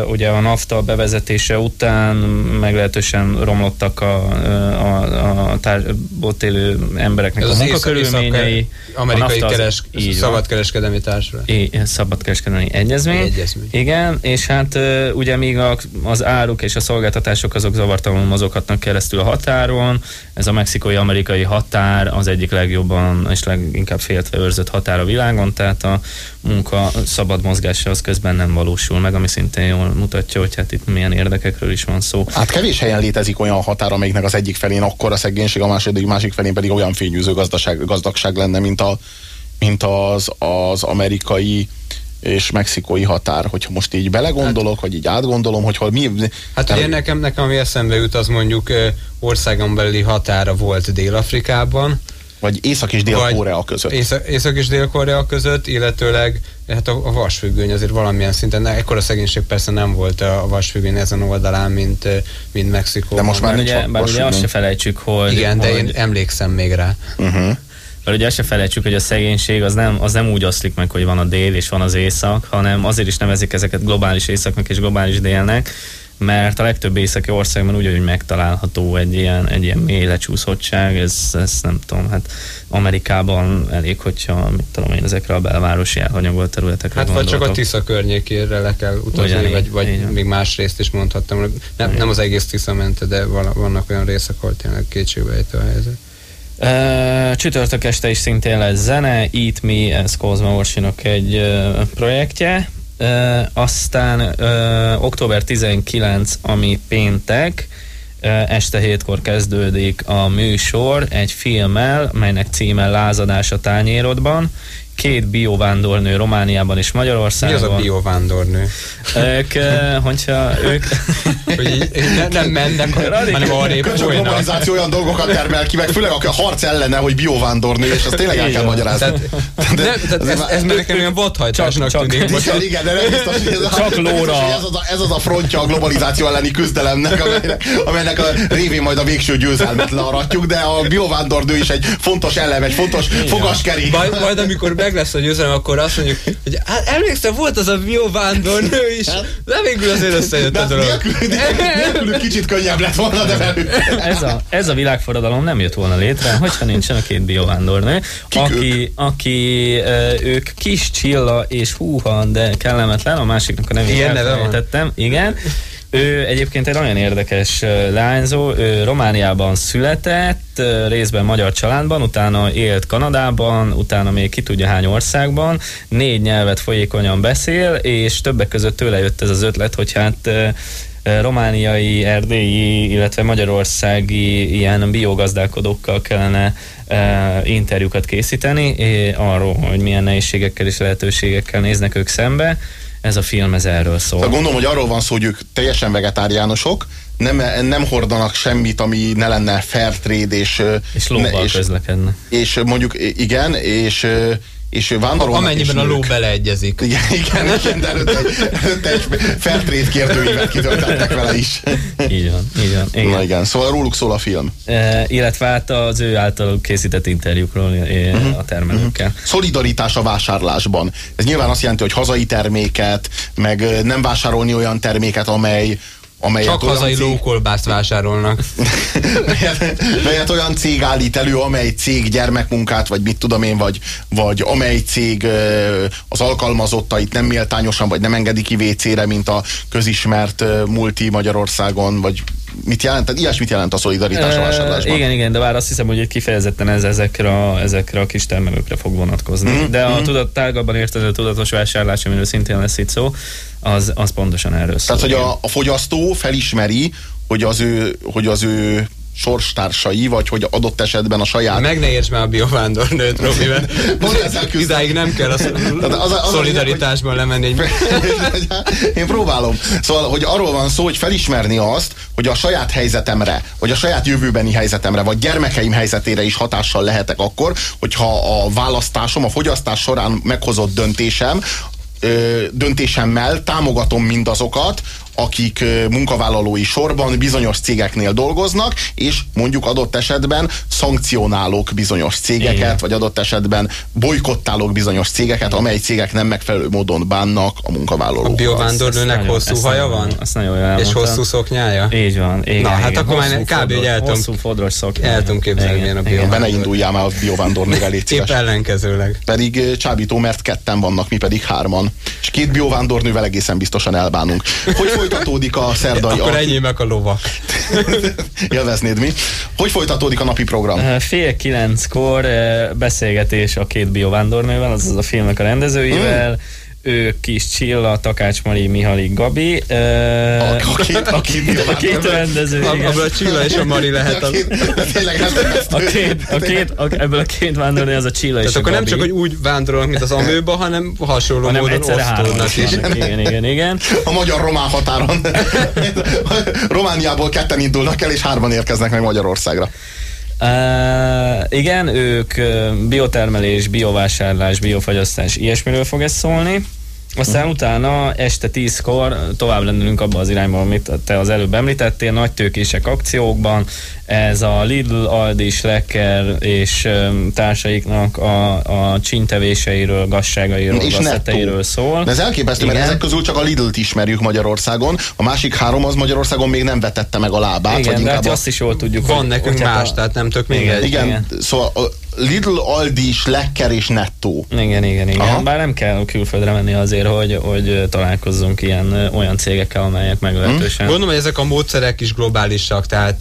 Speaker 5: ugye a NAFTA bevezetése után meglehetősen romlottak a, a, a tár, ott élő embereknek Ez a munkakörülményei.
Speaker 2: Amerikai a keres, szabadkereskedelmi társulat.
Speaker 5: Szabadkereskedelmi egyezmény. egyezmény. Igen, és hát ugye még az áruk és a szolgáltatások azok zavartalanul mozoghatnak keresztül a határon. Ez a mexikói-amerikai határ az egyik legjobban és leginkább féltve őrzött határ a világon, tehát a munka szabad mozgása az közben nem valósul meg, ami szintén jól mutatja, hogy hát itt milyen érdekekről is van szó.
Speaker 1: Hát kevés helyen létezik olyan határ, amelyiknek az egyik felén akkor a szegénység, a második, másik felén pedig olyan fényűző gazdaság, gazdagság lenne, mint, a, mint az, az amerikai és mexikói határ, hogyha most így belegondolok, hát, vagy így átgondolom, hogy hol mi...
Speaker 2: Hát ugye nekem, nekem ami eszembe jut, az mondjuk országon belüli határa volt Dél-Afrikában,
Speaker 1: vagy Észak és Dél-Korea között.
Speaker 2: Észak, Észak és Dél-Korea között, illetőleg hát a, a vasfüggöny azért valamilyen szinten, ne, ekkora szegénység persze nem volt a vasfüggöny ezen oldalán, mint, mint Mexikó.
Speaker 5: De most már ugye, bár ugye azt se felejtsük, hogy...
Speaker 2: Igen,
Speaker 5: de
Speaker 2: hogy, én emlékszem még rá. Uh-huh.
Speaker 5: Mert ugye azt se felejtsük, hogy a szegénység az nem, az nem úgy oszlik meg, hogy van a dél és van az észak, hanem azért is nevezik ezeket globális északnak és globális délnek, mert a legtöbb északi országban úgy, hogy megtalálható egy ilyen, egy ilyen mély lecsúszottság, ez, ez nem tudom, hát Amerikában elég, hogyha, mit tudom én, ezekre a belvárosi elhanyagolt területekre
Speaker 2: Hát gondoltok. vagy csak a Tisza környékére le kell utazni, Ugyan, vagy, vagy még más részt is mondhattam. Nem, nem az egész Tisza mente, de vannak olyan részek, ahol tényleg kétségbeejtő a helyzet.
Speaker 5: Csütörtök este is szintén lesz zene, Eat Me, ez Kozma Orsinak egy projektje, aztán október 19, ami péntek, este hétkor kezdődik a műsor egy filmmel, melynek címe Lázadás a tányérodban két biovándornő Romániában és Magyarországon.
Speaker 2: Mi az a biovándornő?
Speaker 5: Ők, hogyha ők...
Speaker 2: hogy ne, nem mennek, hanem arrébb.
Speaker 1: A globalizáció olyan dolgokat termel ki, meg főleg a harc ellene, hogy biovándornő, és azt tényleg el kell magyarázni. Tehát,
Speaker 2: de, de, ez, ez, ez nekem ilyen vadhajtásnak
Speaker 1: csak, tűnik. Igen, igen, de nem biztos, hogy ez,
Speaker 5: csak a, lóra.
Speaker 1: Ez az, a, ez az a frontja a globalizáció elleni küzdelemnek, amelynek, amelynek a révén majd a végső győzelmet learatjuk, de a biovándornő is egy fontos elem, egy fontos fogaskerék.
Speaker 2: Majd, majd amikor meg lesz a győzelem, akkor azt mondjuk, hogy hát emlékszem, volt az a biovándornő is, de végül azért összejött de a dolog.
Speaker 1: Nélkülük (laughs) kicsit könnyebb lett volna, de velük.
Speaker 5: Ez a, ez a világforradalom nem jött volna létre, hogyha nincsen a két biovándornő, aki, aki ők kis csilla és húha, de kellemetlen, a másiknak a nevét elfelejtettem. Igen. Ő egyébként egy nagyon érdekes lányzó, ő Romániában született, részben magyar családban, utána élt Kanadában, utána még ki tudja hány országban, négy nyelvet folyékonyan beszél, és többek között tőle jött ez az ötlet, hogy hát romániai, erdélyi, illetve magyarországi ilyen biogazdálkodókkal kellene e, interjúkat készíteni arról, hogy milyen nehézségekkel és lehetőségekkel néznek ők szembe ez a film ez erről szól.
Speaker 1: Tehát gondolom, hogy arról van szó, hogy ők teljesen vegetáriánusok, nem, nem hordanak semmit, ami ne lenne fair trade, és,
Speaker 5: és lóval és, közlekednek.
Speaker 1: És mondjuk igen, és és vándorolnak.
Speaker 2: Amennyiben a ló beleegyezik.
Speaker 1: Igen, igen, (laughs) igen de előtte, előtte egy Fairtrade kérdőívet kitöltettek vele is.
Speaker 5: Így van, így van.
Speaker 1: Igen. Na igen, szóval róluk szól a film.
Speaker 5: E, illetve hát az ő által készített interjúkról uh-huh. a termelőkkel. Uh-huh.
Speaker 1: Szolidaritás a vásárlásban. Ez nyilván azt jelenti, hogy hazai terméket, meg nem vásárolni olyan terméket, amely
Speaker 2: amelyet Csak hazai cég... lókolbászt vásárolnak. (laughs)
Speaker 1: melyet, melyet olyan cég állít elő, amely cég gyermekmunkát, vagy mit tudom én, vagy, vagy amely cég az alkalmazottait nem méltányosan, vagy nem engedi ki WC-re, mint a közismert multi Magyarországon, vagy mit jelent? Tehát ilyesmit jelent a szolidaritás a vásárlásban.
Speaker 5: igen, igen, de bár azt hiszem, hogy kifejezetten ez ezekre, a, ezekre a kis termelőkre fog vonatkozni. Mm-hmm. De a mhm. tudat, tágabban értező tudatos vásárlás, amiről szintén lesz itt szó, az, az pontosan erről szól.
Speaker 1: Tehát, hogy a, a fogyasztó felismeri, hogy az ő, hogy az ő sorstársai, vagy hogy adott esetben a saját...
Speaker 2: Meg ne érts már a biovándornőt, Robi, mert (laughs) idáig nem kell a az, az, az szolidaritásban hogy... lemenni (laughs) egy...
Speaker 1: Én próbálom. Szóval, hogy arról van szó, hogy felismerni azt, hogy a saját helyzetemre, vagy a saját jövőbeni helyzetemre, vagy gyermekeim helyzetére is hatással lehetek akkor, hogyha a választásom, a fogyasztás során meghozott döntésem, döntésemmel támogatom mindazokat, akik munkavállalói sorban bizonyos cégeknél dolgoznak, és mondjuk adott esetben szankcionálok bizonyos cégeket, Igen. vagy adott esetben bolykottálok bizonyos cégeket, amely cégek nem megfelelő módon bánnak a munkavállalókkal. A
Speaker 2: biovándorlónak hosszú haja van?
Speaker 5: Azt nagyon
Speaker 2: És hosszú szoknyája?
Speaker 5: Így van. Igen,
Speaker 2: Na, hát
Speaker 5: igen.
Speaker 2: akkor már kb. hogy el
Speaker 5: Hosszú fodros szoknyája.
Speaker 2: El tudom képzelni, milyen a
Speaker 1: biovándorló. Be ne induljál már a biovándorlóra, légy
Speaker 2: Épp ellenkezőleg.
Speaker 1: Pedig csábító, mert ketten vannak, mi pedig hárman. És két biovándornővel egészen biztosan elbánunk. Hogy folytatódik a szerdai...
Speaker 2: Akkor ennyi meg a lovak. (laughs)
Speaker 1: Élveznéd mi? Hogy folytatódik a napi program?
Speaker 5: Fél kilenckor beszélgetés a két biovándornővel, azaz a filmnek a rendezőivel. Hmm ő Kis Csilla, Takács Mari, Mihalik Gabi.
Speaker 1: Uh, (laughs) a, a, két, a, két,
Speaker 5: a két rendező.
Speaker 2: A, abból a Csilla és a Mari lehet.
Speaker 1: Az... (laughs)
Speaker 5: A két, a két, a, ebből a két vándorló az a Csilla és a
Speaker 2: akkor
Speaker 5: Gabi.
Speaker 2: nem csak, hogy úgy vándorolnak, mint az amőba, hanem hasonló hanem módon osztódnak
Speaker 5: is. Igen, igen, igen.
Speaker 1: A magyar-román határon. (laughs) Romániából ketten indulnak el, és hárman érkeznek meg Magyarországra.
Speaker 5: Uh, igen, ők biotermelés, biovásárlás, biofagyasztás, ilyesmiről fog ez szólni. Aztán uh-huh. utána este tízkor tovább lendülünk abba az irányba, amit te az előbb említettél, nagy tőkések akciókban. Ez a Lidl, Aldi, Schlecker és társaiknak a, a csintevéseiről, gazságairól, és gazzeteiről szól.
Speaker 1: De ez elképesztő, Igen. mert ezek közül csak a Lidl-t ismerjük Magyarországon, a másik három az Magyarországon még nem vetette meg a lábát.
Speaker 5: Igen,
Speaker 1: vagy
Speaker 5: de hát azt is jól tudjuk.
Speaker 2: Van hogy, nekünk más, a... tehát nem tök még
Speaker 1: igen, igen, igen, szóval Lidl, Aldi, Schlecker és Netto.
Speaker 5: Igen, igen, igen. Aha. Bár nem kell külföldre menni azért, hogy, hogy találkozzunk ilyen olyan cégekkel, amelyek meglehetősen...
Speaker 2: Hmm. Gondolom, hogy ezek a módszerek is globálisak, tehát,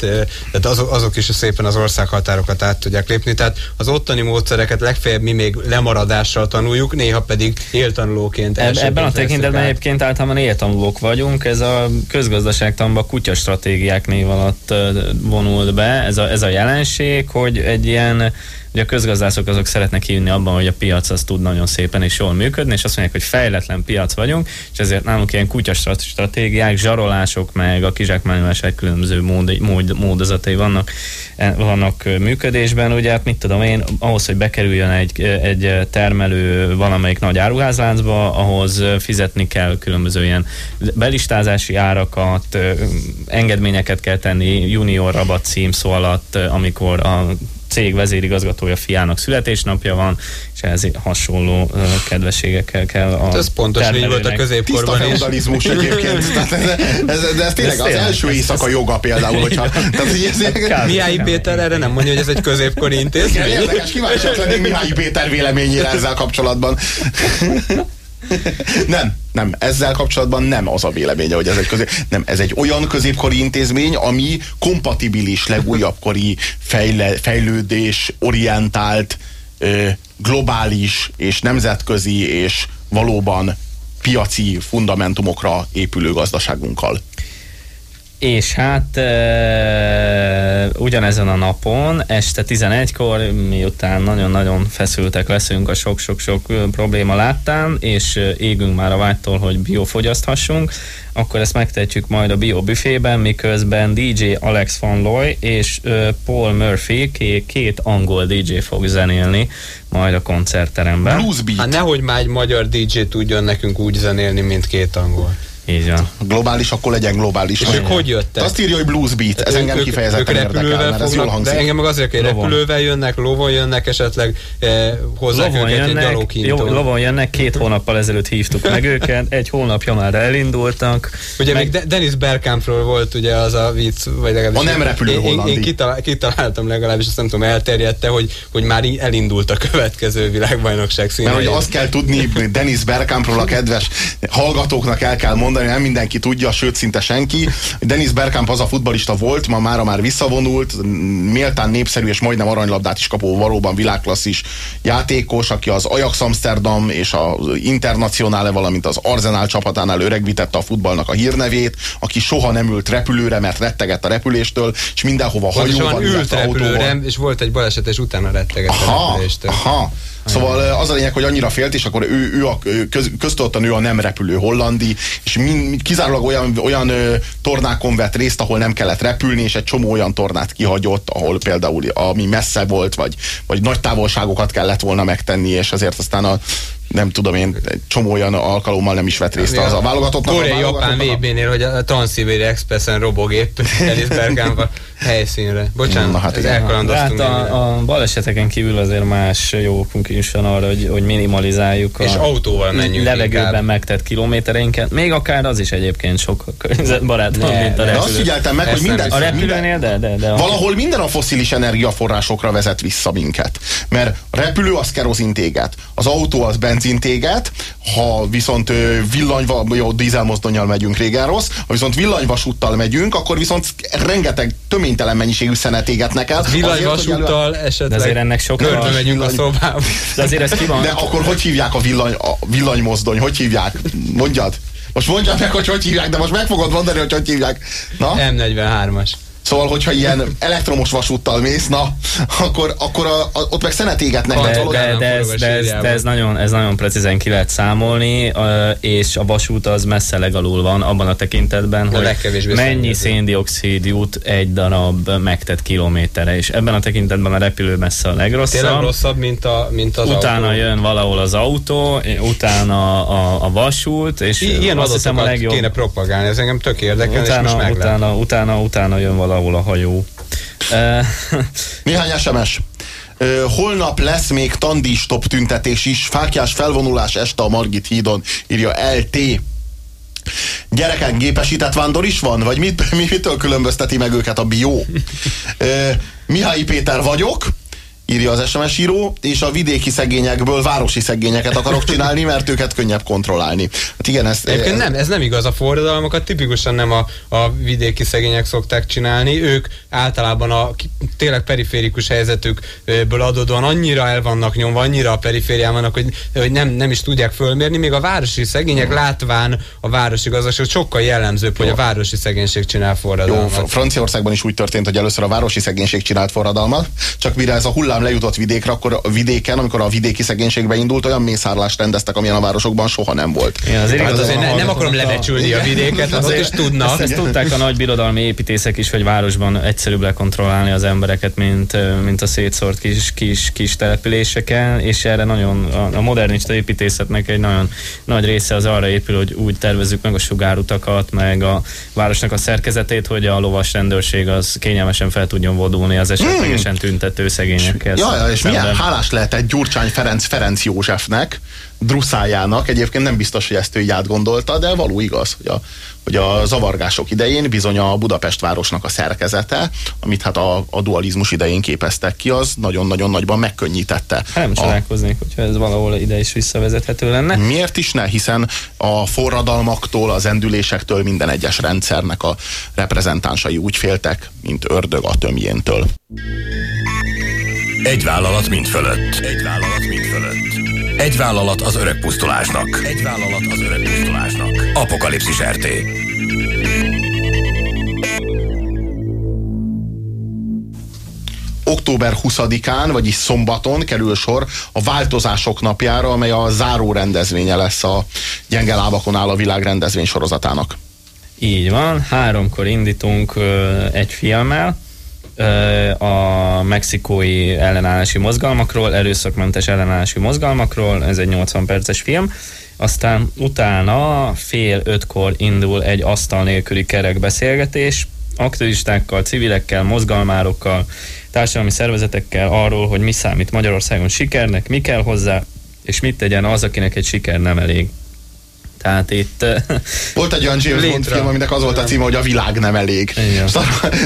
Speaker 2: tehát azok, azok is szépen az országhatárokat át tudják lépni, tehát az ottani módszereket legfeljebb mi még lemaradással tanuljuk, néha pedig éltanulóként.
Speaker 5: Eb- ebben a tekintetben egyébként általában éltanulók vagyunk, ez a közgazdaságtanban kutyastratégiák név alatt vonult be, ez a, ez a jelenség, hogy egy ilyen Ugye a közgazdászok azok szeretnek hívni abban, hogy a piac az tud nagyon szépen és jól működni, és azt mondják, hogy fejletlen piac vagyunk, és ezért nálunk ilyen kutyastratégiák, zsarolások, meg a kizsákmányolásák különböző mód, mód, módozatai vannak, e, vannak működésben. Ugye, hát mit tudom én, ahhoz, hogy bekerüljön egy, egy termelő valamelyik nagy áruházláncba, ahhoz fizetni kell különböző ilyen belistázási árakat, engedményeket kell tenni junior rabat címszó alatt, amikor a cég vezérigazgatója fiának születésnapja van, és ehhez hasonló uh, kedvességekkel kell a
Speaker 2: hát Ez pontosan így volt a középkorban
Speaker 1: is. feudalizmus egyébként. (laughs) ez, ez, de ez tényleg az első éjszaka joga például, hogyha...
Speaker 2: Tehát, Mihály Péter erre nem mondja, hogy ez egy középkori intézmény.
Speaker 1: Igen, érdekes, kíváncsiak lennénk Mihály Péter véleményére ezzel kapcsolatban. (laughs) nem, nem, ezzel kapcsolatban nem az a véleménye, hogy ez egy közép, nem, ez egy olyan középkori intézmény, ami kompatibilis legújabbkori fejle, fejlődés, orientált, ö, globális és nemzetközi és valóban piaci fundamentumokra épülő gazdaságunkkal.
Speaker 5: És hát e, ugyanezen a napon, este 11-kor, miután nagyon-nagyon feszültek leszünk a sok-sok-sok probléma láttán, és égünk már a vágytól, hogy biofogyaszthassunk, akkor ezt megtehetjük majd a bio büfében, miközben DJ Alex Van Loy és e, Paul Murphy, két angol DJ fog zenélni majd a koncertteremben.
Speaker 1: Blues beat.
Speaker 2: Hát nehogy már egy magyar DJ tudjon nekünk úgy zenélni, mint két angol.
Speaker 5: Így van.
Speaker 1: Globális, akkor legyen globális.
Speaker 2: És ők hogy jöttek?
Speaker 1: Azt írja, hogy blues beat. Ez ők, engem kifejezetten ők érdekel, mert ez jól hangzik.
Speaker 2: De engem meg azért, hogy repülővel jönnek, lovon jönnek, esetleg eh, hozzák lovon őket jönnek, egy gyalogkintón.
Speaker 5: Jó, lovon jönnek, két hónappal ezelőtt hívtuk meg őket, egy hónapja már elindultak.
Speaker 2: Ugye meg... még Dennis Bergkampról volt ugye az a vicc, vagy legalábbis...
Speaker 1: A nem repülő
Speaker 2: én, én, én kitalál, kitaláltam legalábbis, azt nem tudom, elterjedte, hogy, hogy már elindult a következő világbajnokság színei.
Speaker 1: Mert hogy azt kell tudni Dennis Bergkampról a kedves hallgatóknak el kell mondani, mondani, nem mindenki tudja, sőt szinte senki. Dennis Bergkamp az a futbalista volt, ma mára már visszavonult, méltán népszerű és majdnem aranylabdát is kapó valóban világklasszis játékos, aki az Ajax Amsterdam és az Internacionále, valamint az Arsenal csapatánál öregvitette a futballnak a hírnevét, aki soha nem ült repülőre, mert rettegett a repüléstől, és mindenhova hajóval,
Speaker 2: ült repülőre, és volt egy baleset, és utána rettegett a repüléstől.
Speaker 1: Aha. Szóval az a lényeg, hogy annyira félt, és akkor ő, ő a, köz, köztudottan ő a nem repülő hollandi, és mind, kizárólag olyan, olyan tornákon vett részt, ahol nem kellett repülni, és egy csomó olyan tornát kihagyott, ahol például ami messze volt, vagy, vagy nagy távolságokat kellett volna megtenni, és azért aztán a nem tudom én, egy csomó olyan alkalommal nem is vett részt az a válogatott.
Speaker 2: Korea-Japán VB-nél, hogy a Transzibéri Expressen robog épp Elis a helyszínre. Bocsánat, Na, hát ez elkalandoztunk.
Speaker 5: Hát a, a, baleseteken kívül azért más jó okunk is van arra, hogy, hogy minimalizáljuk
Speaker 2: És a autóval menjünk
Speaker 5: levegőben inkább. megtett kilométereinket. Még akár az is egyébként sok környezetbarátabb, mint a repülő. De
Speaker 1: azt figyeltem meg, hogy minden,
Speaker 5: a repülőnél, de, de, de
Speaker 1: valahol minden a foszilis energiaforrásokra vezet vissza minket. Mert a repülő az kerozintéget, az autó az benzintéget, ha viszont villanyva, jó, dízelmozdonyjal megyünk régen rossz, ha viszont villanyvasúttal megyünk, akkor viszont rengeteg töménytelen mennyiségű szenet égetnek el.
Speaker 2: Villanyvasúttal esetleg de
Speaker 5: azért ennek sokkal
Speaker 2: megyünk a szobába.
Speaker 5: De azért ez ki van.
Speaker 1: De akkor hogy hívják a, villany, a villanymozdony? Hogy hívják? Mondjad. Most mondjad meg, hogy hogy hívják, de most meg fogod mondani, hogy hogy hívják.
Speaker 2: Na? M43-as.
Speaker 1: Szóval, hogyha ilyen elektromos vasúttal mész, na, akkor, akkor a, a, ott meg szenet égetnek.
Speaker 5: De, de, de, de, ez, de, ez, de ez, nagyon, ez nagyon precízen ki lehet számolni, és a vasút az messze legalul van abban a tekintetben, hogy mennyi széndiokszid jut egy darab megtett kilométerre, és ebben a tekintetben a repülő messze a legrosszabb.
Speaker 2: Tényleg rosszabb, mint, a, mint az
Speaker 5: Utána
Speaker 2: autó.
Speaker 5: jön valahol az autó, utána a, a vasút, és
Speaker 2: I, ilyen azt hiszem a legjobb. kéne propagálni, ez engem tök érdekel,
Speaker 5: utána,
Speaker 2: és most
Speaker 5: utána, utána, utána jön valahol valahol a hajó.
Speaker 1: Néhány SMS. Holnap lesz még tandístop tüntetés is, fákjás felvonulás este a Margit hídon, írja LT. Gyereken gépesített vándor is van? Vagy mit, mitől különbözteti meg őket a bió? Mihály Péter vagyok, írja az SMS író, és a vidéki szegényekből városi szegényeket akarok csinálni, mert őket könnyebb kontrollálni. Hát igen, ez,
Speaker 2: ez... nem, ez nem igaz, a forradalmakat tipikusan nem a, a vidéki szegények szokták csinálni, ők általában a tényleg periférikus helyzetükből adódóan annyira el vannak nyomva, annyira a periférián vannak, hogy, hogy nem, nem is tudják fölmérni, még a városi szegények látván a városi gazdaság sokkal jellemzőbb, Jó. hogy a városi szegénység csinál forradalmat. Jó,
Speaker 1: Franciaországban is úgy történt, hogy először a városi szegénység csinált forradalmat, csak mire ez a hullám hullám lejutott vidékre, akkor a vidéken, amikor a vidéki szegénységbe indult, olyan mészárlást rendeztek, amilyen a városokban soha nem volt.
Speaker 2: Igen, azért, hát azért ne, nem akarom lebecsülni a vidéket, azt is tudnak.
Speaker 5: Ezt, ezt tudták a nagy birodalmi építészek is, hogy városban egyszerűbb lekontrollálni az embereket, mint, mint a szétszórt kis, kis, kis településeken, és erre nagyon a, a modernista építészetnek egy nagyon nagy része az arra épül, hogy úgy tervezzük meg a sugárutakat, meg a városnak a szerkezetét, hogy a lovas rendőrség az kényelmesen fel tudjon vodulni az esetlegesen hmm. tüntető szegények
Speaker 1: kell. Ja, ja, és szemben. milyen hálás lehet egy Gyurcsány Ferenc Ferenc Józsefnek, Druszájának, egyébként nem biztos, hogy ezt ő így átgondolta, de való igaz, hogy a, hogy a zavargások idején bizony a Budapest városnak a szerkezete, amit hát a, a dualizmus idején képeztek ki, az nagyon-nagyon nagyban megkönnyítette.
Speaker 5: Nem csodálkoznék, hogyha ez valahol ide is visszavezethető lenne.
Speaker 1: Miért is ne? Hiszen a forradalmaktól, az endülésektől minden egyes rendszernek a reprezentánsai úgy féltek, mint ördög a tömjéntől.
Speaker 3: Egy vállalat mind fölött. Egy vállalat mind fölött. Egy vállalat az öreg pusztulásnak. Egy vállalat az öreg pusztulásnak. Apokalipszis RT.
Speaker 1: október 20-án, vagyis szombaton kerül sor a Változások napjára, amely a záró rendezvénye lesz a Gyenge lábakon áll a világ rendezvény sorozatának.
Speaker 5: Így van, háromkor indítunk egy filmmel, a mexikói ellenállási mozgalmakról, erőszakmentes ellenállási mozgalmakról, ez egy 80 perces film, aztán utána fél ötkor indul egy asztal nélküli kerekbeszélgetés, aktivistákkal, civilekkel, mozgalmárokkal, társadalmi szervezetekkel arról, hogy mi számít Magyarországon sikernek, mi kell hozzá, és mit tegyen az, akinek egy siker nem elég. Tehát itt...
Speaker 1: Volt egy olyan James Bond film, aminek az volt a címe, hogy a világ nem elég.
Speaker 5: Igen.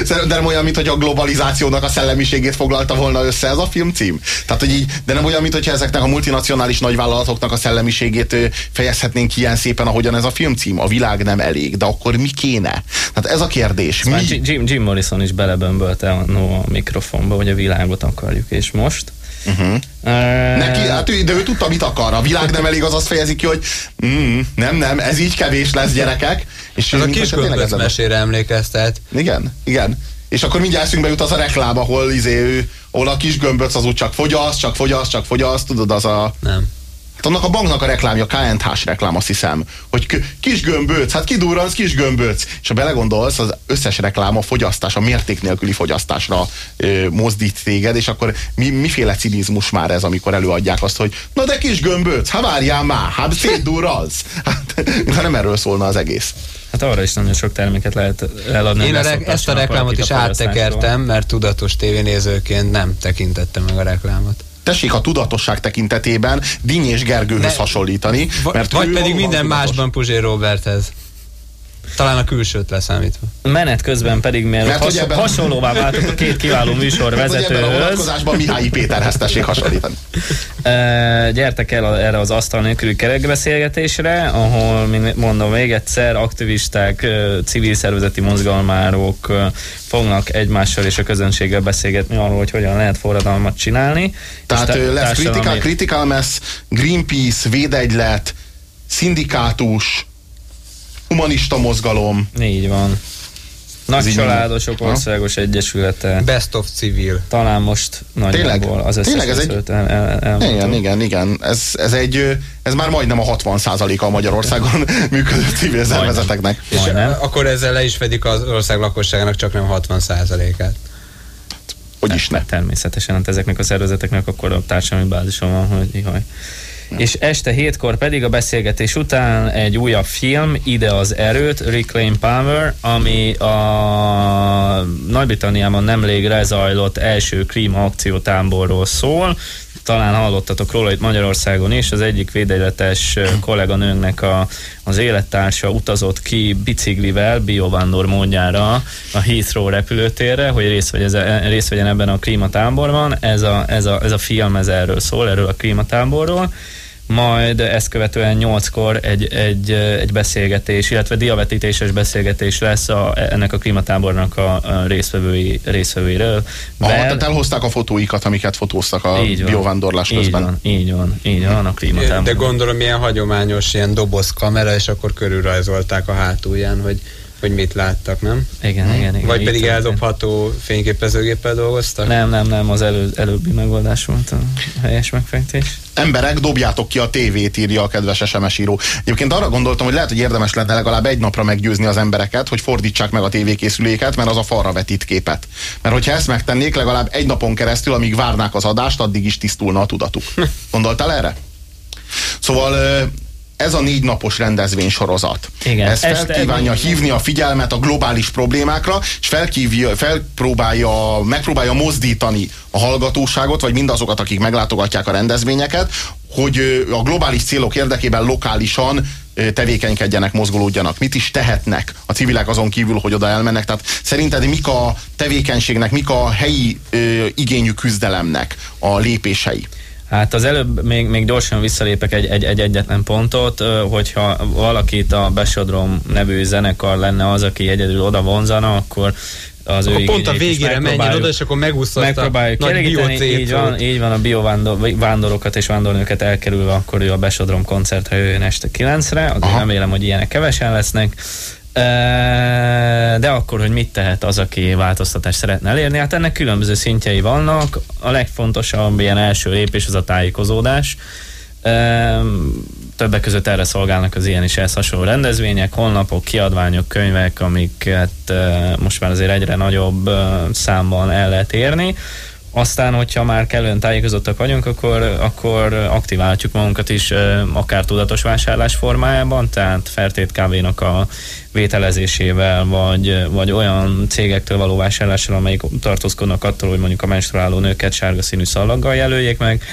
Speaker 1: De nem olyan, mint hogy a globalizációnak a szellemiségét foglalta volna össze ez a film cím. Tehát, hogy így, de nem olyan, mint hogyha ezeknek a multinacionális nagyvállalatoknak a szellemiségét fejezhetnénk ilyen szépen, ahogyan ez a film cím. A világ nem elég. De akkor mi kéne? Tehát ez a kérdés. Mi?
Speaker 5: Jim, Jim Morrison is belebömbölte a, a mikrofonba, hogy a világot akarjuk, és most
Speaker 1: Uh-huh. Uh, Neki, hát ő, de ő tudta, mit akar. A világ nem elég, az azt fejezi ki, hogy mm, nem, nem, ez így kevés lesz, gyerekek.
Speaker 2: És ez a kis mesére emlékeztet.
Speaker 1: Igen, igen. És akkor mindjárt eszünkbe jut az a reklám, ahol, izé, ő, ahol a kis gömböc az úgy csak fogyaszt, csak fogyaszt, csak fogyaszt, tudod, az a...
Speaker 2: Nem.
Speaker 1: Hát annak a banknak a reklámja, KNH-s reklám, azt hiszem, hogy kis gömböc, hát kidurransz kis gömböc. És ha belegondolsz, az összes reklám a fogyasztás, a mérték nélküli fogyasztásra ö, mozdít téged, és akkor mi, miféle cinizmus már ez, amikor előadják azt, hogy na de kis gömböc, ha várjál már, hát szétdurransz. Hát, ha (laughs) nem erről szólna az egész.
Speaker 5: Hát arra is nagyon sok terméket lehet eladni.
Speaker 2: Én a re- ezt a reklámot is áttekertem, mert tudatos tévénézőként nem tekintettem meg a reklámot
Speaker 1: tessék a tudatosság tekintetében Dinny és Gergőhöz hasonlítani.
Speaker 2: Mert vagy pedig minden másban Puzsér Roberthez. Talán a külsőt leszámítva.
Speaker 5: Menet közben pedig Mert has, ebben... hasonlóvá váltok a két kiváló műsor vezetőhöz. A
Speaker 1: Mihály Péterhez tessék hasonlítani.
Speaker 5: E, gyertek el erre az asztal nélküli kerekbeszélgetésre, ahol, mondom még egyszer, aktivisták, civil szervezeti mozgalmárok fognak egymással és a közönséggel beszélgetni arról, hogy hogyan lehet forradalmat csinálni.
Speaker 1: Tehát lesz critical, critical mass, Greenpeace, Védegylet, szindikátus, humanista mozgalom.
Speaker 5: Így van. Nagy családosok országos ha? egyesülete.
Speaker 2: Best of civil.
Speaker 5: Talán most nagyjából az összes
Speaker 1: tényleg ez egy, el, el, el, igen, igen, igen. Ez, ez, egy, ez már majdnem a 60% a Magyarországon (laughs) működő civil szervezeteknek.
Speaker 2: És akkor ezzel le is fedik az ország lakosságának csak nem 60 át
Speaker 1: hogy is ne.
Speaker 5: Természetesen, hát ezeknek a szervezeteknek akkor a társadalmi bázison van, hogy ihaj és este hétkor pedig a beszélgetés után egy újabb film, Ide az erőt, Reclaim Power, ami a Nagy-Britanniában nemrég lezajlott első klíma akciótáborról szól. Talán hallottatok róla itt Magyarországon is, az egyik védegyletes kolléganőnknek a, az élettársa utazott ki biciklivel, biovándor módjára a Heathrow repülőtérre, hogy részt, vegyen, részt vegyen ebben a klímatáborban. Ez a, ez, a, ez a film ez erről szól, erről a klímatáborról majd ezt követően nyolckor egy, egy, egy beszélgetés, illetve diavetítéses beszélgetés lesz a, ennek a klímatábornak a, a részvevői, részvevőiről.
Speaker 1: Aha, tehát elhozták a fotóikat, amiket fotóztak a biovándorlás közben.
Speaker 5: Így van, így van, így van a klímatáborban.
Speaker 2: De gondolom ilyen hagyományos, ilyen doboz kamera, és akkor körülrajzolták a hátulján, hogy hogy mit láttak, nem?
Speaker 5: Igen, hmm. igen, igen.
Speaker 2: Vagy pedig eldobható fényképezőgéppel dolgoztak?
Speaker 5: Nem, nem, nem, az elő, előbbi megoldás volt a helyes megfektés.
Speaker 1: Emberek, dobjátok ki a tévét, írja a kedves SMS író. Egyébként arra gondoltam, hogy lehet, hogy érdemes lenne legalább egy napra meggyőzni az embereket, hogy fordítsák meg a tévékészüléket, mert az a falra vetít képet. Mert hogyha ezt megtennék, legalább egy napon keresztül, amíg várnák az adást, addig is tisztulna a tudatuk. (laughs) Gondoltál erre? Szóval ez a négy napos rendezvény sorozat. Igen, ez felkívánja hívni a figyelmet a globális problémákra, és felkívja, felpróbálja, megpróbálja mozdítani a hallgatóságot, vagy mindazokat, akik meglátogatják a rendezvényeket, hogy a globális célok érdekében lokálisan tevékenykedjenek, mozgolódjanak. Mit is tehetnek a civilek azon kívül, hogy oda elmennek? Tehát szerinted mik a tevékenységnek, mik a helyi ö, igényű küzdelemnek a lépései?
Speaker 5: Hát az előbb még, még gyorsan visszalépek egy, egy, egy egyetlen pontot, hogyha valakit a Besodrom nevű zenekar lenne az, aki egyedül oda vonzana, akkor az
Speaker 2: akkor ő pont a végére menjen oda, és akkor megúszta
Speaker 5: megpróbáljuk. a így van, így van, a biovándorokat és vándornőket elkerülve, akkor ő a Besodrom koncertre jöjjön este 9-re, azért remélem, hogy ilyenek kevesen lesznek de akkor, hogy mit tehet az, aki változtatást szeretne elérni? Hát ennek különböző szintjei vannak. A legfontosabb ilyen első lépés az a tájékozódás. Többek között erre szolgálnak az ilyen is ehhez hasonló rendezvények, honlapok, kiadványok, könyvek, amiket most már azért egyre nagyobb számban el lehet érni. Aztán, hogyha már kellően tájékozottak vagyunk, akkor, akkor aktiválhatjuk magunkat is akár tudatos vásárlás formájában, tehát Fertét kávénak a vételezésével, vagy, vagy olyan cégektől való vásárlással, amelyik tartózkodnak attól, hogy mondjuk a menstruáló nőket sárga színű szalaggal jelöljék meg,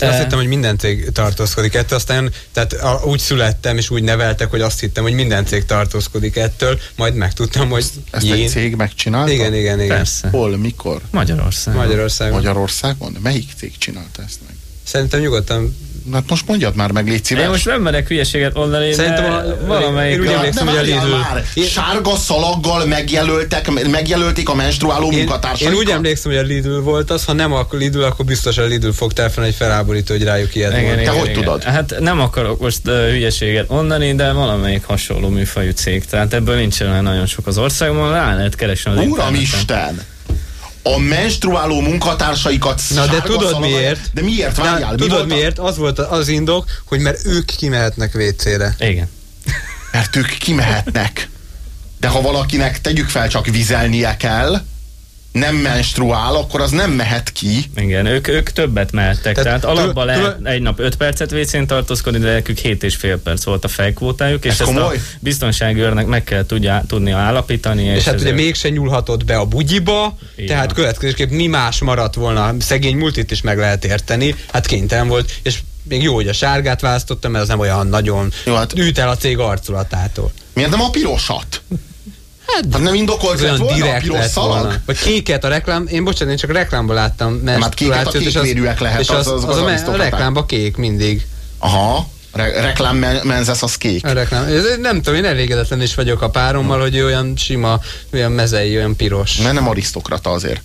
Speaker 2: Hát én azt hittem, hogy minden cég tartózkodik ettől, aztán tehát a, úgy születtem és úgy neveltek, hogy azt hittem, hogy minden cég tartózkodik ettől, majd megtudtam, hogy
Speaker 1: Ezt
Speaker 2: jén.
Speaker 1: egy cég megcsinálta?
Speaker 2: Igen, igen, igen.
Speaker 5: Persze.
Speaker 1: Hol, mikor?
Speaker 5: Magyarország.
Speaker 2: Magyarországon.
Speaker 1: Magyarországon? Melyik cég csinálta ezt meg?
Speaker 2: Szerintem nyugodtan.
Speaker 1: Hát most mondjad már meg, légy szíves.
Speaker 5: Én most nem merek hülyeséget mondani,
Speaker 2: Szerintem a-
Speaker 5: valamelyik...
Speaker 2: én úgy emlékszem, hogy a Lidl-
Speaker 1: Sárga szalaggal megjelöltek, megjelölték a menstruáló munkatársaikat.
Speaker 2: én úgy emlékszem, hogy a Lidl volt az, ha nem a Lidl, akkor biztos a Lidl fogta fel egy feláborító, hogy rájuk ilyet
Speaker 5: Igen,
Speaker 2: volt.
Speaker 5: igen,
Speaker 1: hogy
Speaker 5: igen.
Speaker 1: tudod?
Speaker 5: Hát nem akarok most uh, hülyeséget mondani, de valamelyik hasonló műfajú cég. Tehát ebből nincsen olyan nagyon sok az országban, rá lehet keresni az interneten.
Speaker 1: Uramisten! A menstruáló munkatársaikat
Speaker 2: Na de tudod miért?
Speaker 1: De miért? Várjál,
Speaker 2: Na,
Speaker 1: mi
Speaker 2: tudod
Speaker 1: volt a-
Speaker 2: miért? Az volt az indok, hogy mert ők kimehetnek WC-re.
Speaker 5: Igen.
Speaker 1: Mert ők kimehetnek. De ha valakinek tegyük fel, csak vizelnie kell, nem menstruál, akkor az nem mehet ki.
Speaker 5: Igen, ők, ők többet mehettek. Tehát,
Speaker 2: Tehát
Speaker 5: alapban lehet egy nap 5 percet WC-n tartózkodni, de nekük 7 és fél perc volt a fejkvótájuk, és
Speaker 1: Ez
Speaker 5: ezt
Speaker 1: komoly?
Speaker 5: a biztonsági őrnek meg kell tudja, tudnia állapítani.
Speaker 2: És, és hát ugye
Speaker 5: ezért-
Speaker 2: mégsem nyúlhatott be a bugyiba,
Speaker 5: Így
Speaker 2: tehát következésképp mi más maradt volna, szegény multit is meg lehet érteni, hát kénytelen volt, és még jó, hogy a sárgát választottam, mert az nem olyan nagyon
Speaker 1: Jó, hát-
Speaker 2: üt el a cég arculatától.
Speaker 1: Miért nem a pirosat? Hát nem indokolt
Speaker 2: Az
Speaker 1: lett
Speaker 2: olyan
Speaker 1: volna a
Speaker 2: direkt
Speaker 1: piros
Speaker 2: lett
Speaker 1: szalag?
Speaker 2: volna. Vagy kéket a reklám, én bocsánat, én csak reklámban láttam
Speaker 1: hát kéket a
Speaker 2: az,
Speaker 1: kékvérűek lehet,
Speaker 2: és
Speaker 1: az-
Speaker 2: az,
Speaker 1: azok
Speaker 2: az,
Speaker 1: az
Speaker 2: a, a reklámban kék mindig.
Speaker 1: Aha, Re- reklám men- menzesz az kék.
Speaker 2: A reklám. Nem tudom, én elégedetlen is vagyok a párommal, hogy ő olyan sima, olyan mezei, olyan piros.
Speaker 1: Mert nem arisztokrata azért.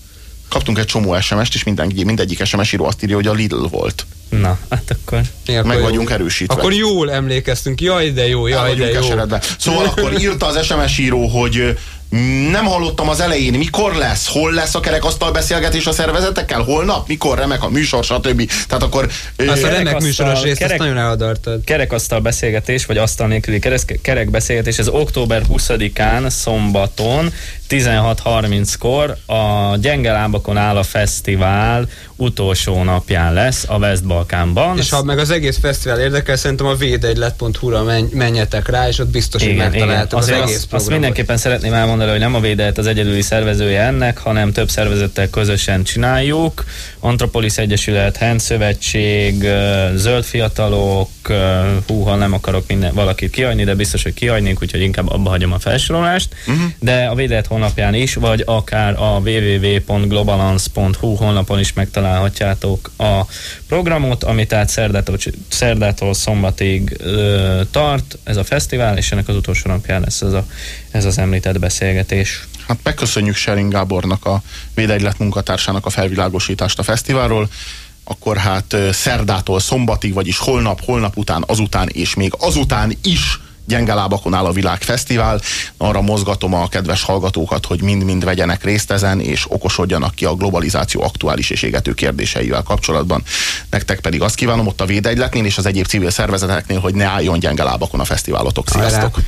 Speaker 1: Kaptunk egy csomó SMS-t, és minden, mindegyik SMS író azt írja, hogy a Lidl volt.
Speaker 5: Na, hát akkor...
Speaker 2: Mi, akkor
Speaker 1: Meg
Speaker 2: jó.
Speaker 1: vagyunk erősítve.
Speaker 2: Akkor jól emlékeztünk, jaj de jó,
Speaker 1: El
Speaker 2: jaj de
Speaker 1: vagyunk
Speaker 2: jó.
Speaker 1: keseredve. Szóval akkor írta az SMS író, hogy nem hallottam az elején, mikor lesz, hol lesz a kerekasztal beszélgetés a szervezetekkel, holnap, mikor, remek a műsor, stb. Tehát akkor...
Speaker 2: Azt a remek műsoros részt,
Speaker 5: kerek-
Speaker 2: azt nagyon eladartad.
Speaker 5: kerekasztal beszélgetés, vagy asztal nélküli kerek, kerekbeszélgetés, ez október 20-án, szombaton, 16.30-kor a Gyenge Lábakon áll a fesztivál utolsó napján lesz a West-Balkánban.
Speaker 2: És ha meg az egész fesztivál érdekel, szerintem a védegylet.hu-ra menj, menjetek rá, és ott biztos, hogy megtaláltok az,
Speaker 5: Azért
Speaker 2: egész
Speaker 5: azt, azt mindenképpen szeretném elmondani, hogy nem a Védelt az egyedüli szervezője ennek, hanem több szervezettel közösen csináljuk. Antropolis Egyesület, Hand Szövetség, Zöld Fiatalok, húha, nem akarok minden, valakit kihagyni, de biztos, hogy kihagynék, úgyhogy inkább abba hagyom a felsorolást. Uh-huh. De a Védelt honlapján is, vagy akár a www.globalance.hu honlapon is megtalálhatjátok a programot, ami tehát szerdától, szerdától szombatig ö, tart, ez a fesztivál, és ennek az utolsó napján lesz ez, a, ez az említett beszélgetés.
Speaker 1: Hát megköszönjük Sering Gábornak, a Védegylet munkatársának a felvilágosítást a fesztiválról. Akkor hát szerdától szombatig, vagyis holnap, holnap után, azután és még azután is gyenge lábakon áll a világfesztivál. Arra mozgatom a kedves hallgatókat, hogy mind-mind vegyenek részt ezen, és okosodjanak ki a globalizáció aktuális és égető kérdéseivel kapcsolatban. Nektek pedig azt kívánom ott a Védegyletnél és az egyéb civil szervezeteknél, hogy ne álljon gyenge lábakon a fesztiválotok. Sziasztok!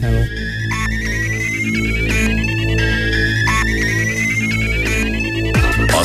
Speaker 5: Hello!